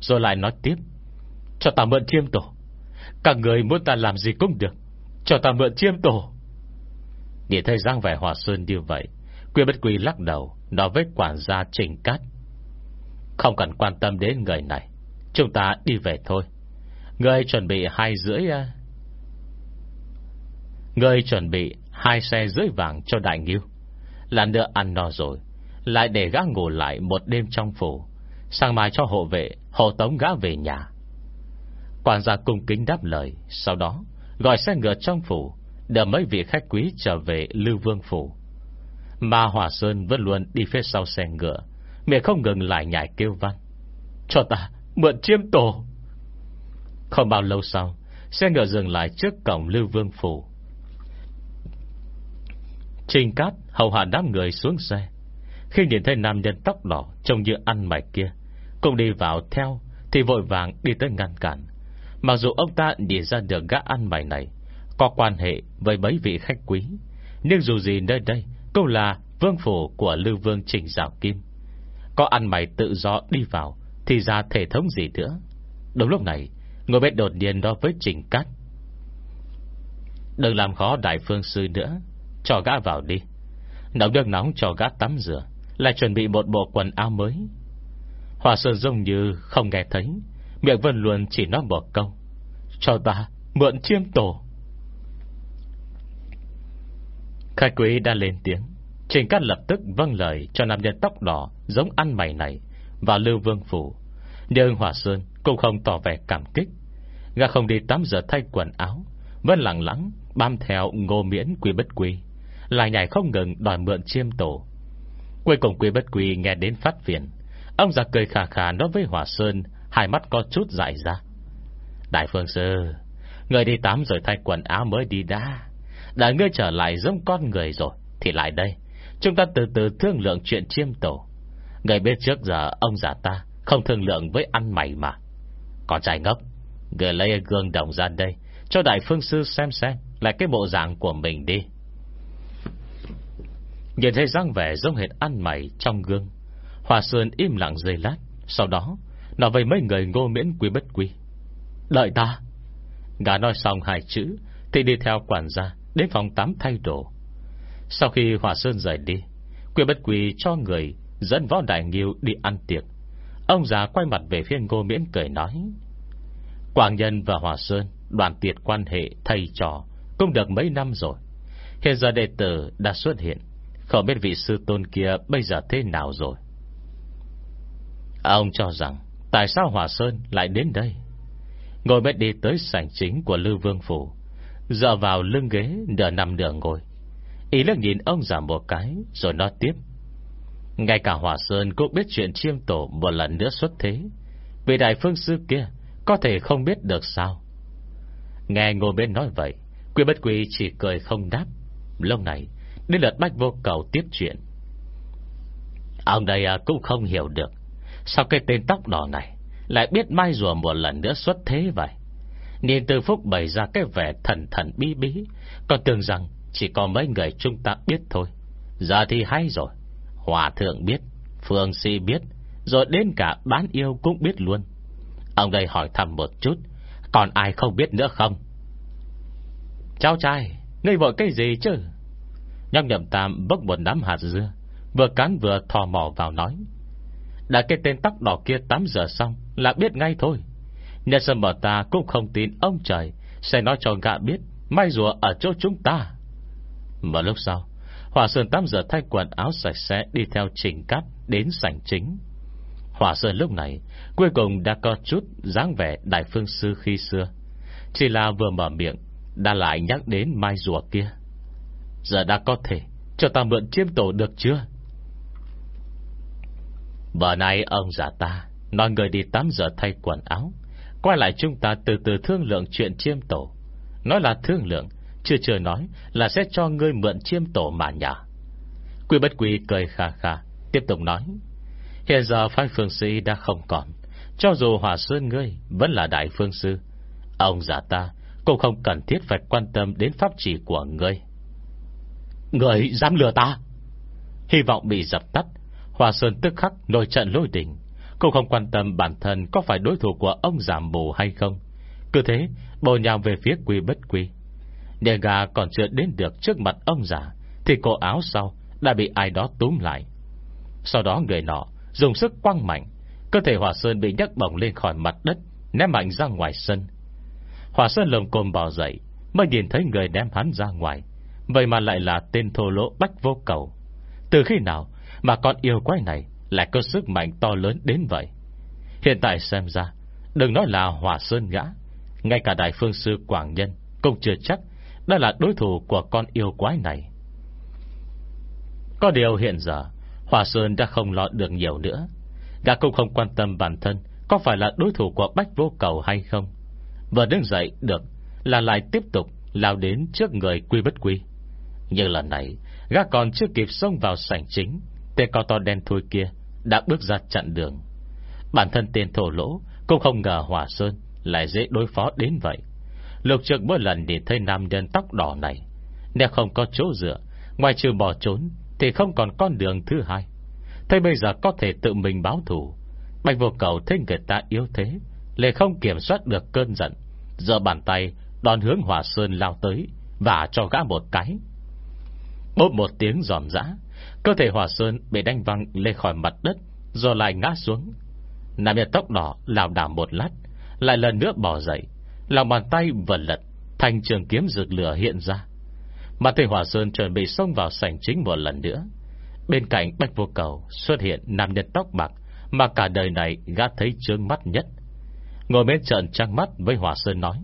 Rồi lại nói tiếp. Cho ta mượn chiêm tổ Các người muốn ta làm gì cũng được, Cho ta mượn chiêm tổ. Nhìn thấy Giang vẻ Hòa Sơn như vậy, Quy bất quy lắc đầu Nói với quản gia Trình Cát. Không cần quan tâm đến người này, Chúng ta đi về thôi. Người chuẩn bị hai rưỡi? À? Người chuẩn bị Hai xe rưỡi vàng cho đại nghiêu. Là nữa ăn no rồi, Lại để gã ngủ lại một đêm trong phủ, Sang mai cho hộ vệ, Hộ tống gã về nhà. Quản gia cung kính đáp lời, Sau đó gọi xe ngựa trong phủ để mấy vị khách quý trở về Lưu Vương Phủ. Mà Hòa Sơn vẫn luôn đi phía sau xe ngựa, Miệng không ngừng lại nhảy kêu văn Cho ta, mượn chiêm tổ. Không bao lâu sau, Xe ngựa dừng lại trước cổng Lưu Vương Phủ. Trình Cát hầu hạ đám người xuống xe Khi nhìn thấy nam nhân tóc đỏ Trông như ăn mày kia Cũng đi vào theo Thì vội vàng đi tới ngăn cản Mặc dù ông ta nhìn ra được gã ăn mày này có quan hệ với mấy vị khách quý. Nhưng dù gì nơi đây cũng là vương phủ của Lưu Vương Trình Giảo Kim. Có ăn mày tự do đi vào thì ra thể thống gì nữa. Đúng lúc này, ngồi bên đột nhiên đó với Trình Cát. Đừng làm khó đại phương sư nữa, cho gã vào đi. Nấu nước nóng cho gã tắm rửa, lại chuẩn bị một bộ quần áo mới. Hòa Sơn giống như không nghe thấy, miệng Vân luôn chỉ nói một câu. Cho ta mượn chiêm tổ. Khai quý đã lên tiếng Trình Cát lập tức vâng lời Cho nam nhân tóc đỏ giống ăn mày này và lưu vương phủ Nhưng Hòa Sơn cũng không tỏ vẻ cảm kích Gã không đi tắm giờ thay quần áo Vẫn lặng lắng Bám theo ngô miễn quy bất quy lại nhảy không ngừng đòi mượn chiêm tổ. Cuối cùng quy bất quy nghe đến phát phiền. Ông già cười khà khà nói với Hòa Sơn, Hai mắt có chút dại ra. Đại phương sư, Người đi tắm rồi thay quần áo mới đi đã. đã ngươi trở lại giống con người rồi, Thì lại đây. Chúng ta từ từ thương lượng chuyện chiêm tổ. Người biết trước giờ ông già ta Không thương lượng với ăn mày mà. Còn trai ngốc, Người lấy gương đồng ra đây, Cho đại phương sư xem xem Lại cái bộ dạng của mình đi. Nhìn thấy răng vẻ giống hệt ăn mày trong gương. Hòa Sơn im lặng giây lát, Sau đó Nói với mấy người ngô miễn quý bất quý Đợi ta. Gã nói xong hai chữ, Thì đi theo quản gia Đến phòng tắm thay đồ. Sau khi Hòa Sơn rời đi, Quy bất Quy cho người Dẫn võ đại nghiêu đi ăn tiệc. Ông già quay mặt về phía ngô miễn cười nói, Quảng Nhân và Hòa Sơn Đoàn tiệt quan hệ thầy trò Cũng được mấy năm rồi. Hiện giờ đệ tử đã xuất hiện. Không biết vị sư tôn kia bây giờ thế nào rồi? Ông cho rằng, Tại sao Hòa Sơn lại đến đây? Ngồi mới đi tới sảnh chính của Lưu Vương Phủ, Dựa vào lưng ghế Nửa nằm nửa ngồi. Ý lực nhìn ông giảm một cái, Rồi nói tiếp. Ngay cả Hòa Sơn cũng biết chuyện chiêm tổ Một lần nữa xuất thế. Vì đại phương sư kia Có thể không biết được sao? Nghe ngồi bên nói vậy, Quy bất quy chỉ cười không đáp. Lâu này Đến lượt bách vô cầu tiếp chuyện. Ông đây à, cũng không hiểu được Sao cái tên tóc đỏ này Lại biết mai rùa một lần nữa xuất thế vậy. Nhìn từ phúc bày ra cái vẻ thần thần bí bí Còn tưởng rằng Chỉ có mấy người chúng ta biết thôi. Giờ thì hay rồi, Hòa thượng biết, Phương si biết, Rồi đến cả bán yêu cũng biết luôn. Ông đây hỏi thăm một chút, Còn ai không biết nữa không? Cháu trai, Ngươi vội cái gì chứ? Nhóc nhậm tam bốc một đám hạt dưa Vừa cán vừa thò mò vào nói. Đã cái tên tóc đỏ kia 8 giờ xong Là biết ngay thôi. Nhân sân mở ta cũng không tin ông trời Sẽ nói cho gạ biết Mai rùa ở chỗ chúng ta. Một lúc sau Hòa Sơn 8 giờ thay quần áo sạch sẽ Đi theo trình cắt đến sảnh chính. Hòa Sơn lúc này Cuối cùng đã có chút dáng vẻ Đại phương sư khi xưa. Chỉ là vừa mở miệng, Đã lại nhắc đến mai rùa kia. Giờ đã có thể Cho ta mượn chiêm tổ được chưa? Bữa nay ông già ta, Nói người đi tắm giờ thay quần áo. Quay lại chúng ta từ từ thương lượng chuyện chiêm tổ. Nói là thương lượng, Chưa chưa nói là sẽ cho ngươi mượn chiêm tổ mà nhà Quy bất quy cười kha kha, Tiếp tục nói. Hiện giờ phái phương sĩ đã không còn. Cho dù hòa sơn ngươi Vẫn là đại phương sư, Ông già ta cũng không cần thiết phải quan tâm Đến pháp chỉ của ngươi người dám lừa ta? Hy vọng bị dập tắt. Hòa Sơn tức khắc nổi trận lôi đỉnh Cô không quan tâm bản thân Có phải đối thủ của ông giảm mù hay không. Cứ thế bồ nhào về phía quy bất quy. Nề gà còn chưa đến được trước mặt ông già, Thì cổ áo sau Đã bị ai đó túm lại. Sau đó người nọ dùng sức quăng mạnh. Cơ thể Hòa Sơn bị nhấc bổng lên khỏi mặt đất, Ném mạnh ra ngoài sân. Hòa Sơn lồng cồm bò dậy, Mới nhìn thấy người đem hắn ra ngoài. Vậy mà lại là tên thô lỗ bách vô cầu. Từ khi nào Mà con yêu quái này Lại có sức mạnh to lớn đến vậy? Hiện tại xem ra, Đừng nói là Hòa Sơn gã Ngay cả đại phương sư Quảng Nhân Cũng chưa chắc Đó là đối thủ của con yêu quái này. Có điều hiện giờ Hòa Sơn đã không lo được nhiều nữa. Gã cũng không quan tâm bản thân Có phải là đối thủ của Bách Vô Cầu hay không. Vừa đứng dậy được Là lại tiếp tục lao đến trước người quy bất quy. Nhưng lần này Gã còn chưa kịp xông vào sảnh chính, Tên cao to đen thui kia Đã bước ra chặn đường. Bản thân tên thổ lỗ Cũng không ngờ Hòa Sơn Lại dễ đối phó đến vậy. Lục trực mỗi lần nhìn thấy nam nhân tóc đỏ này, Nếu không có chỗ dựa, Ngoài trừ bỏ trốn Thì không còn con đường thứ hai. Thế bây giờ có thể tự mình báo thủ Bạch vô cầu thấy người ta yếu thế Lệ không kiểm soát được cơn giận Giờ bàn tay đòn hướng Hòa Sơn lao tới Và cho gã một cái. Bốp một tiếng giòn giã, Cơ thể Hòa Sơn bị đánh văng lên khỏi mặt đất, Rồi lại ngã xuống. Nam nhân tóc đỏ lào đảo một lát, Lại lần nữa bỏ dậy, Lòng bàn tay vần lật Thành trường kiếm rực lửa hiện ra. Mà thầy Hòa Sơn chuẩn bị xông vào sảnh chính một lần nữa. Bên cạnh Bách Vô Cầu Xuất hiện nam nhân tóc bạc Mà cả đời này gã thấy trướng mắt nhất. Ngồi bên trận trăng mắt với Hòa Sơn nói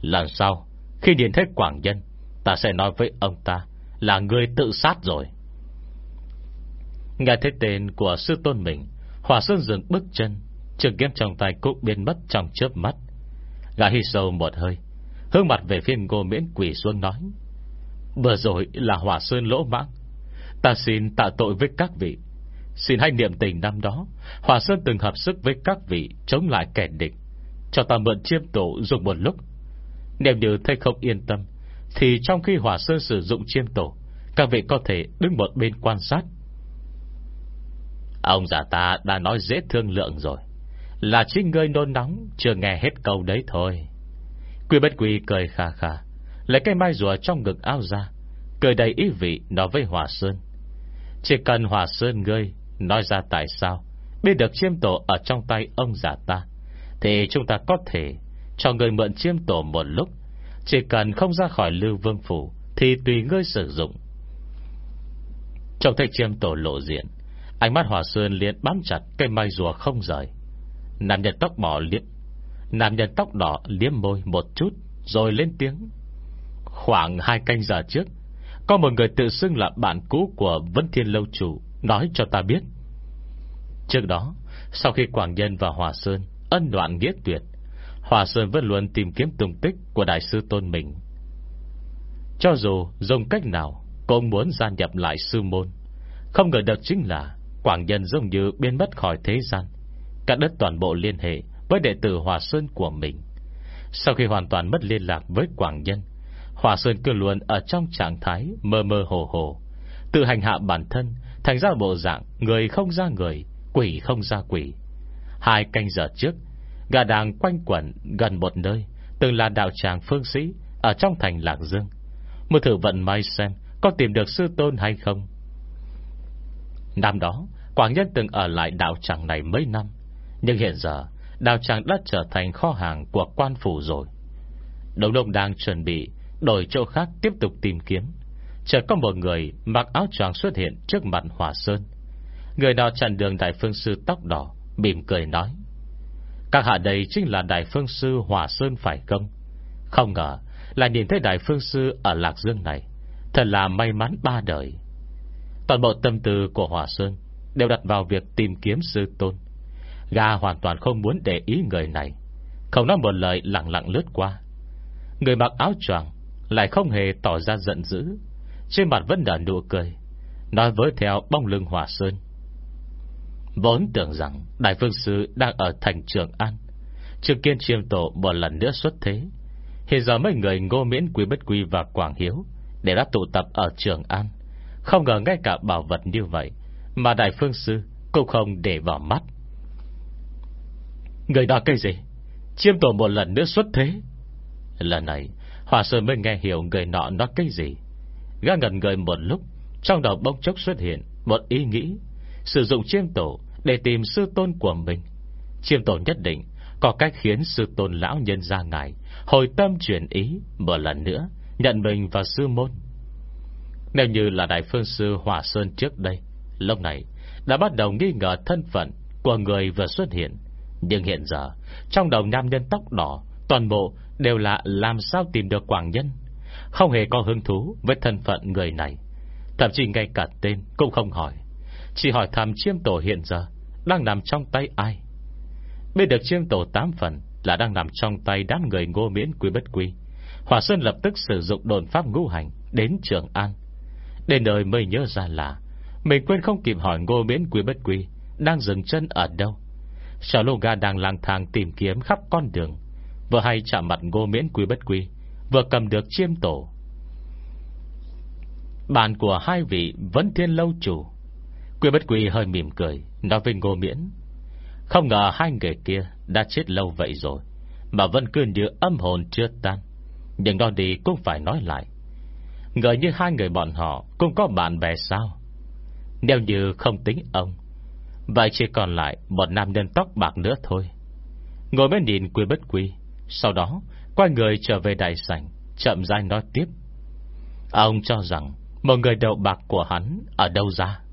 Lần sau Khi nhìn thấy Quảng Nhân, Ta sẽ nói với ông ta là người tự sát rồi. Nghe thấy tên của sư tôn mình Hòa Sơn dừng bước chân, Trường kiếm trong tay cũng biến mất trong chớp mắt. Gã hít sâu một hơi, Hướng mặt về phía ngô miễn quỷ xuống nói, Vừa rồi là Hòa Sơn lỗ mãng. Ta xin tạ tội với các vị. Xin hãy niệm tình năm đó Hòa Sơn từng hợp sức với các vị Chống lại kẻ địch, Cho ta mượn chiêm tổ dùng một lúc. Nếu như thấy không yên tâm thì trong khi Hòa Sơn sử dụng chiêm tổ, Các vị có thể đứng một bên quan sát. Ông già ta đã nói dễ thương lượng rồi. Là chính ngươi nôn nóng, Chưa nghe hết câu đấy thôi. Quy bất quy cười khà khà, Lấy cây mai rùa trong ngực áo ra, Cười đầy ý vị nói với Hòa Sơn. Chỉ cần Hòa Sơn ngươi Nói ra tại sao, Biết được chiêm tổ ở trong tay ông già ta, Thì chúng ta có thể Cho người mượn chiêm tổ một lúc chỉ cần không ra khỏi lưu vương phủ, Thì tùy ngươi sử dụng. Trong thấy chiêm tổ lộ diện, Ánh mắt Hòa Sơn liền bám chặt Cây mai rùa không rời. Nam nhân tóc mỏ liếm, Nam nhân tóc đỏ liếm môi một chút, Rồi lên tiếng. Khoảng hai canh giờ trước, Có một người tự xưng là bạn cũ Của Vân Thiên Lâu Chủ, Nói cho ta biết. Trước đó, Sau khi Quảng Nhân và Hòa Sơn Ân đoạn nghĩa tuyệt Hòa Sơn vẫn luôn tìm kiếm tung tích Của Đại sư Tôn mình Cho dù dùng cách nào Cũng muốn gia nhập lại sư môn. Không ngờ được chính là Quảng Nhân giống như biến mất khỏi thế gian, Cắt đất toàn bộ liên hệ Với đệ tử Hòa Sơn của mình. Sau khi hoàn toàn mất liên lạc với Quảng Nhân, Hòa Sơn cứ luôn ở trong trạng thái Mơ mơ hồ hồ, Tự hành hạ bản thân Thành ra bộ dạng người không ra người, Quỷ không ra quỷ. Hai canh giờ trước Gà đàng quanh quẩn gần một nơi, Từng là đạo tràng phương sĩ Ở trong thành Lạc Dương. Một thử vận may xem Có tìm được sư tôn hay không. Năm đó, Quảng Nhân từng ở lại đạo tràng này mấy năm, Nhưng hiện giờ, Đạo tràng đã trở thành kho hàng của quan phủ rồi. Đồng đồng đang chuẩn bị Đổi chỗ khác tiếp tục tìm kiếm, Chợt có một người mặc áo choàng xuất hiện Trước mặt Hòa Sơn. Người đó chặn đường Đại Phương Sư tóc đỏ bìm cười nói các hạ đây chính là Đại Phương Sư Hòa Sơn phải không Không ngờ Là nhìn thấy Đại Phương Sư ở Lạc Dương này. Thật là may mắn ba đời. Toàn bộ tâm tư của Hòa Sơn Đều đặt vào việc tìm kiếm sư tôn. Gà hoàn toàn không muốn để ý người này. Không nói một lời lặng lặng lướt qua. Người mặc áo choàng Lại không hề tỏ ra giận dữ. Trên mặt vẫn nở nụ cười. Nói với theo bông lưng Hòa Sơn. Vốn tưởng rằng Đại Phương Sư đang ở thành Trường An. Trường Kiên Chiêm Tổ một lần nữa xuất thế, Hiện giờ mấy người ngô miễn quý bất quý và Quảng Hiếu Để đã tụ tập ở Trường An. Không ngờ ngay cả bảo vật như vậy Mà Đại Phương Sư cũng không để vào mắt. Người đó cái gì? Chiêm Tổ một lần nữa xuất thế? Lần này, Hòa Sơn mới nghe hiểu người nọ nói cái gì. Gã ngần người một lúc, Trong đầu bông chốc xuất hiện Một ý nghĩ. Sử dụng chiêm tổ để tìm sư tôn của mình. Chiêm tổ nhất định Có cách khiến sư tôn lão nhân ra ngài Hồi tâm chuyển ý Một lần nữa, Nhận mình vào sư môn. Nếu như là đại phương sư Hòa Sơn trước đây, Lúc này đã bắt đầu nghi ngờ thân phận Của người vừa xuất hiện. Nhưng hiện giờ, Trong đầu nam nhân tóc đỏ, Toàn bộ đều là làm sao tìm được Quảng Nhân, Không hề có hứng thú Với thân phận người này. Thậm chí ngay cả tên cũng không hỏi. Chỉ hỏi thăm chiêm tổ hiện giờ, Đang nằm trong tay ai? Biết được chiêm tổ tám phần Là đang nằm trong tay đám người ngô miễn quy bất quy. Hòa Sơn lập tức sử dụng đồn pháp ngũ hành Đến Trường An. Đến nơi mới nhớ ra là Mình quên không kịp hỏi ngô miễn quy bất quy Đang dừng chân ở đâu. Sở lô ga đang lang thang tìm kiếm khắp con đường, Vừa hay chạm mặt ngô miễn quy bất quy, Vừa cầm được chiêm tổ. Bạn của hai vị Vẫn thiên lâu chủ Quy bất quy hơi mỉm cười, Nói với ngô miễn, Không ngờ hai người kia đã chết lâu vậy rồi, Mà vẫn cứ như âm hồn chưa tan. Nhưng đó đi cũng phải nói lại, Ngờ như hai người bọn họ Cũng có bạn bè sao? Nếu như không tính ông, Vậy chỉ còn lại Một nam nhân tóc bạc nữa thôi. Ngồi bên nhìn quy bất quy, Sau đó quay người trở về đại sảnh, Chậm rãi nói tiếp, Ông cho rằng Một người đầu bạc của hắn ở đâu ra?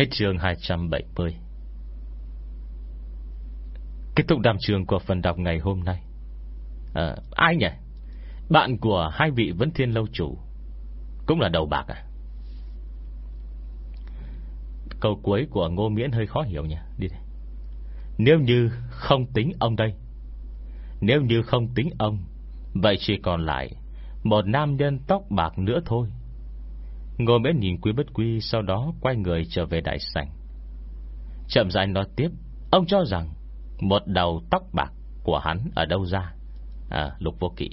Hết chương 270 Kết thúc đàm trường của phần đọc ngày hôm nay. À, Ai nhỉ? Bạn của hai vị Vấn Thiên Lâu Chủ Cũng là đầu bạc à? Câu cuối của Ngô Miễn hơi khó hiểu nhỉ? Đi đây. Nếu như không tính ông đây Nếu như không tính ông Vậy chỉ còn lại Một nam nhân tóc bạc nữa thôi. Ngô Mễ nhìn quý bất quy Sau đó quay người trở về đại sảnh. Chậm rãi nói tiếp Ông cho rằng Một đầu tóc bạc của hắn ở đâu ra? À lục vô kỵ.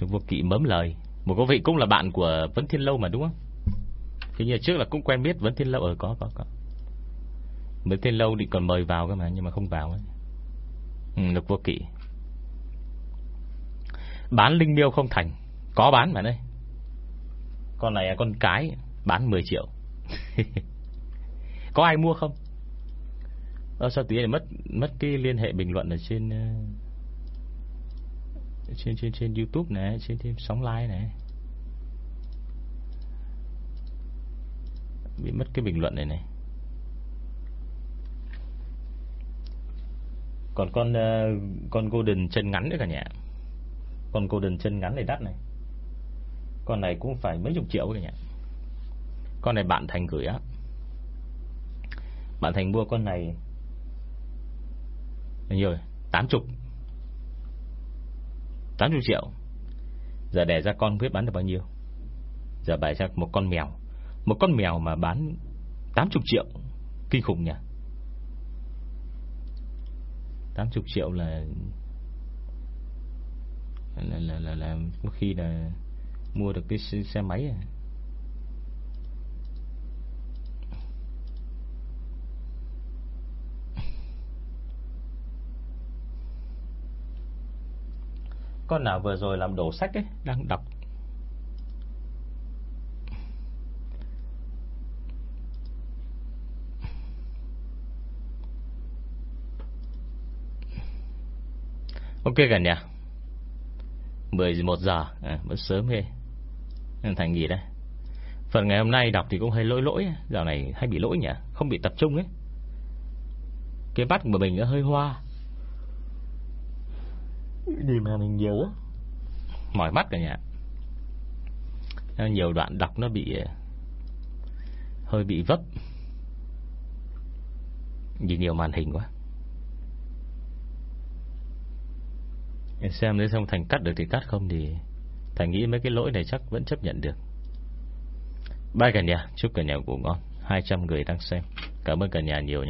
Lục vô kỵ mớm lời một cô vị cũng là bạn của Vấn Thiên Lâu mà đúng không? Thì như trước là cũng quen biết Vấn Thiên Lâu ở có có có. Vấn Thiên Lâu định còn mời vào cơ mà Nhưng mà không vào ấy. Ừ, Lục vô kỵ. Bán linh miêu không thành Có bán mà đây Con này là con cái Bán 10 triệu Có ai mua không Ờ sao tí này mất Mất cái liên hệ bình luận ở trên ờ, trên trên trên YouTube này, trên trên sóng live này. Bị mất cái bình luận này này. Còn con ờ, con golden chân ngắn nữa cả nhà. Con golden chân ngắn này đắt này. Con này cũng phải mấy chục triệu rồi nhỉ, Con này bạn Thành gửi á. Bạn Thành mua con này nhiêu rồi, 80 80 triệu. Giờ đẻ ra con biết bán được bao nhiêu? Giờ bày ra một con mèo. Một con mèo mà bán 80 triệu. Kinh khủng nhỉ. 80 triệu là là, là, là, là có khi là mua được cái xe máy à. Con nào vừa rồi làm đổ sách ấy Đang đọc. Ok cả nhà. 11 giờ. À, Vẫn sớm ghê. Thành nghỉ đây. Phần ngày hôm nay đọc thì cũng hơi lỗi lỗi. Dạo này hay bị lỗi nhỉ? Không bị tập trung ấy. Cái mắt của mình nó hơi hoa. Nhìn mà mình nhiều á Mỏi mắt cả nhà Nhiều đoạn đọc nó bị ờ, Hơi bị vấp. Nhìn nhiều màn hình quá Xem nếu xong Thành cắt được thì cắt, không thì Thành nghĩ mấy cái lỗi này chắc vẫn chấp nhận được. Bye cả nhà, Chúc cả nhà ngủ ngon. 200 người đang xem. Cảm ơn cả nhà nhiều nhé.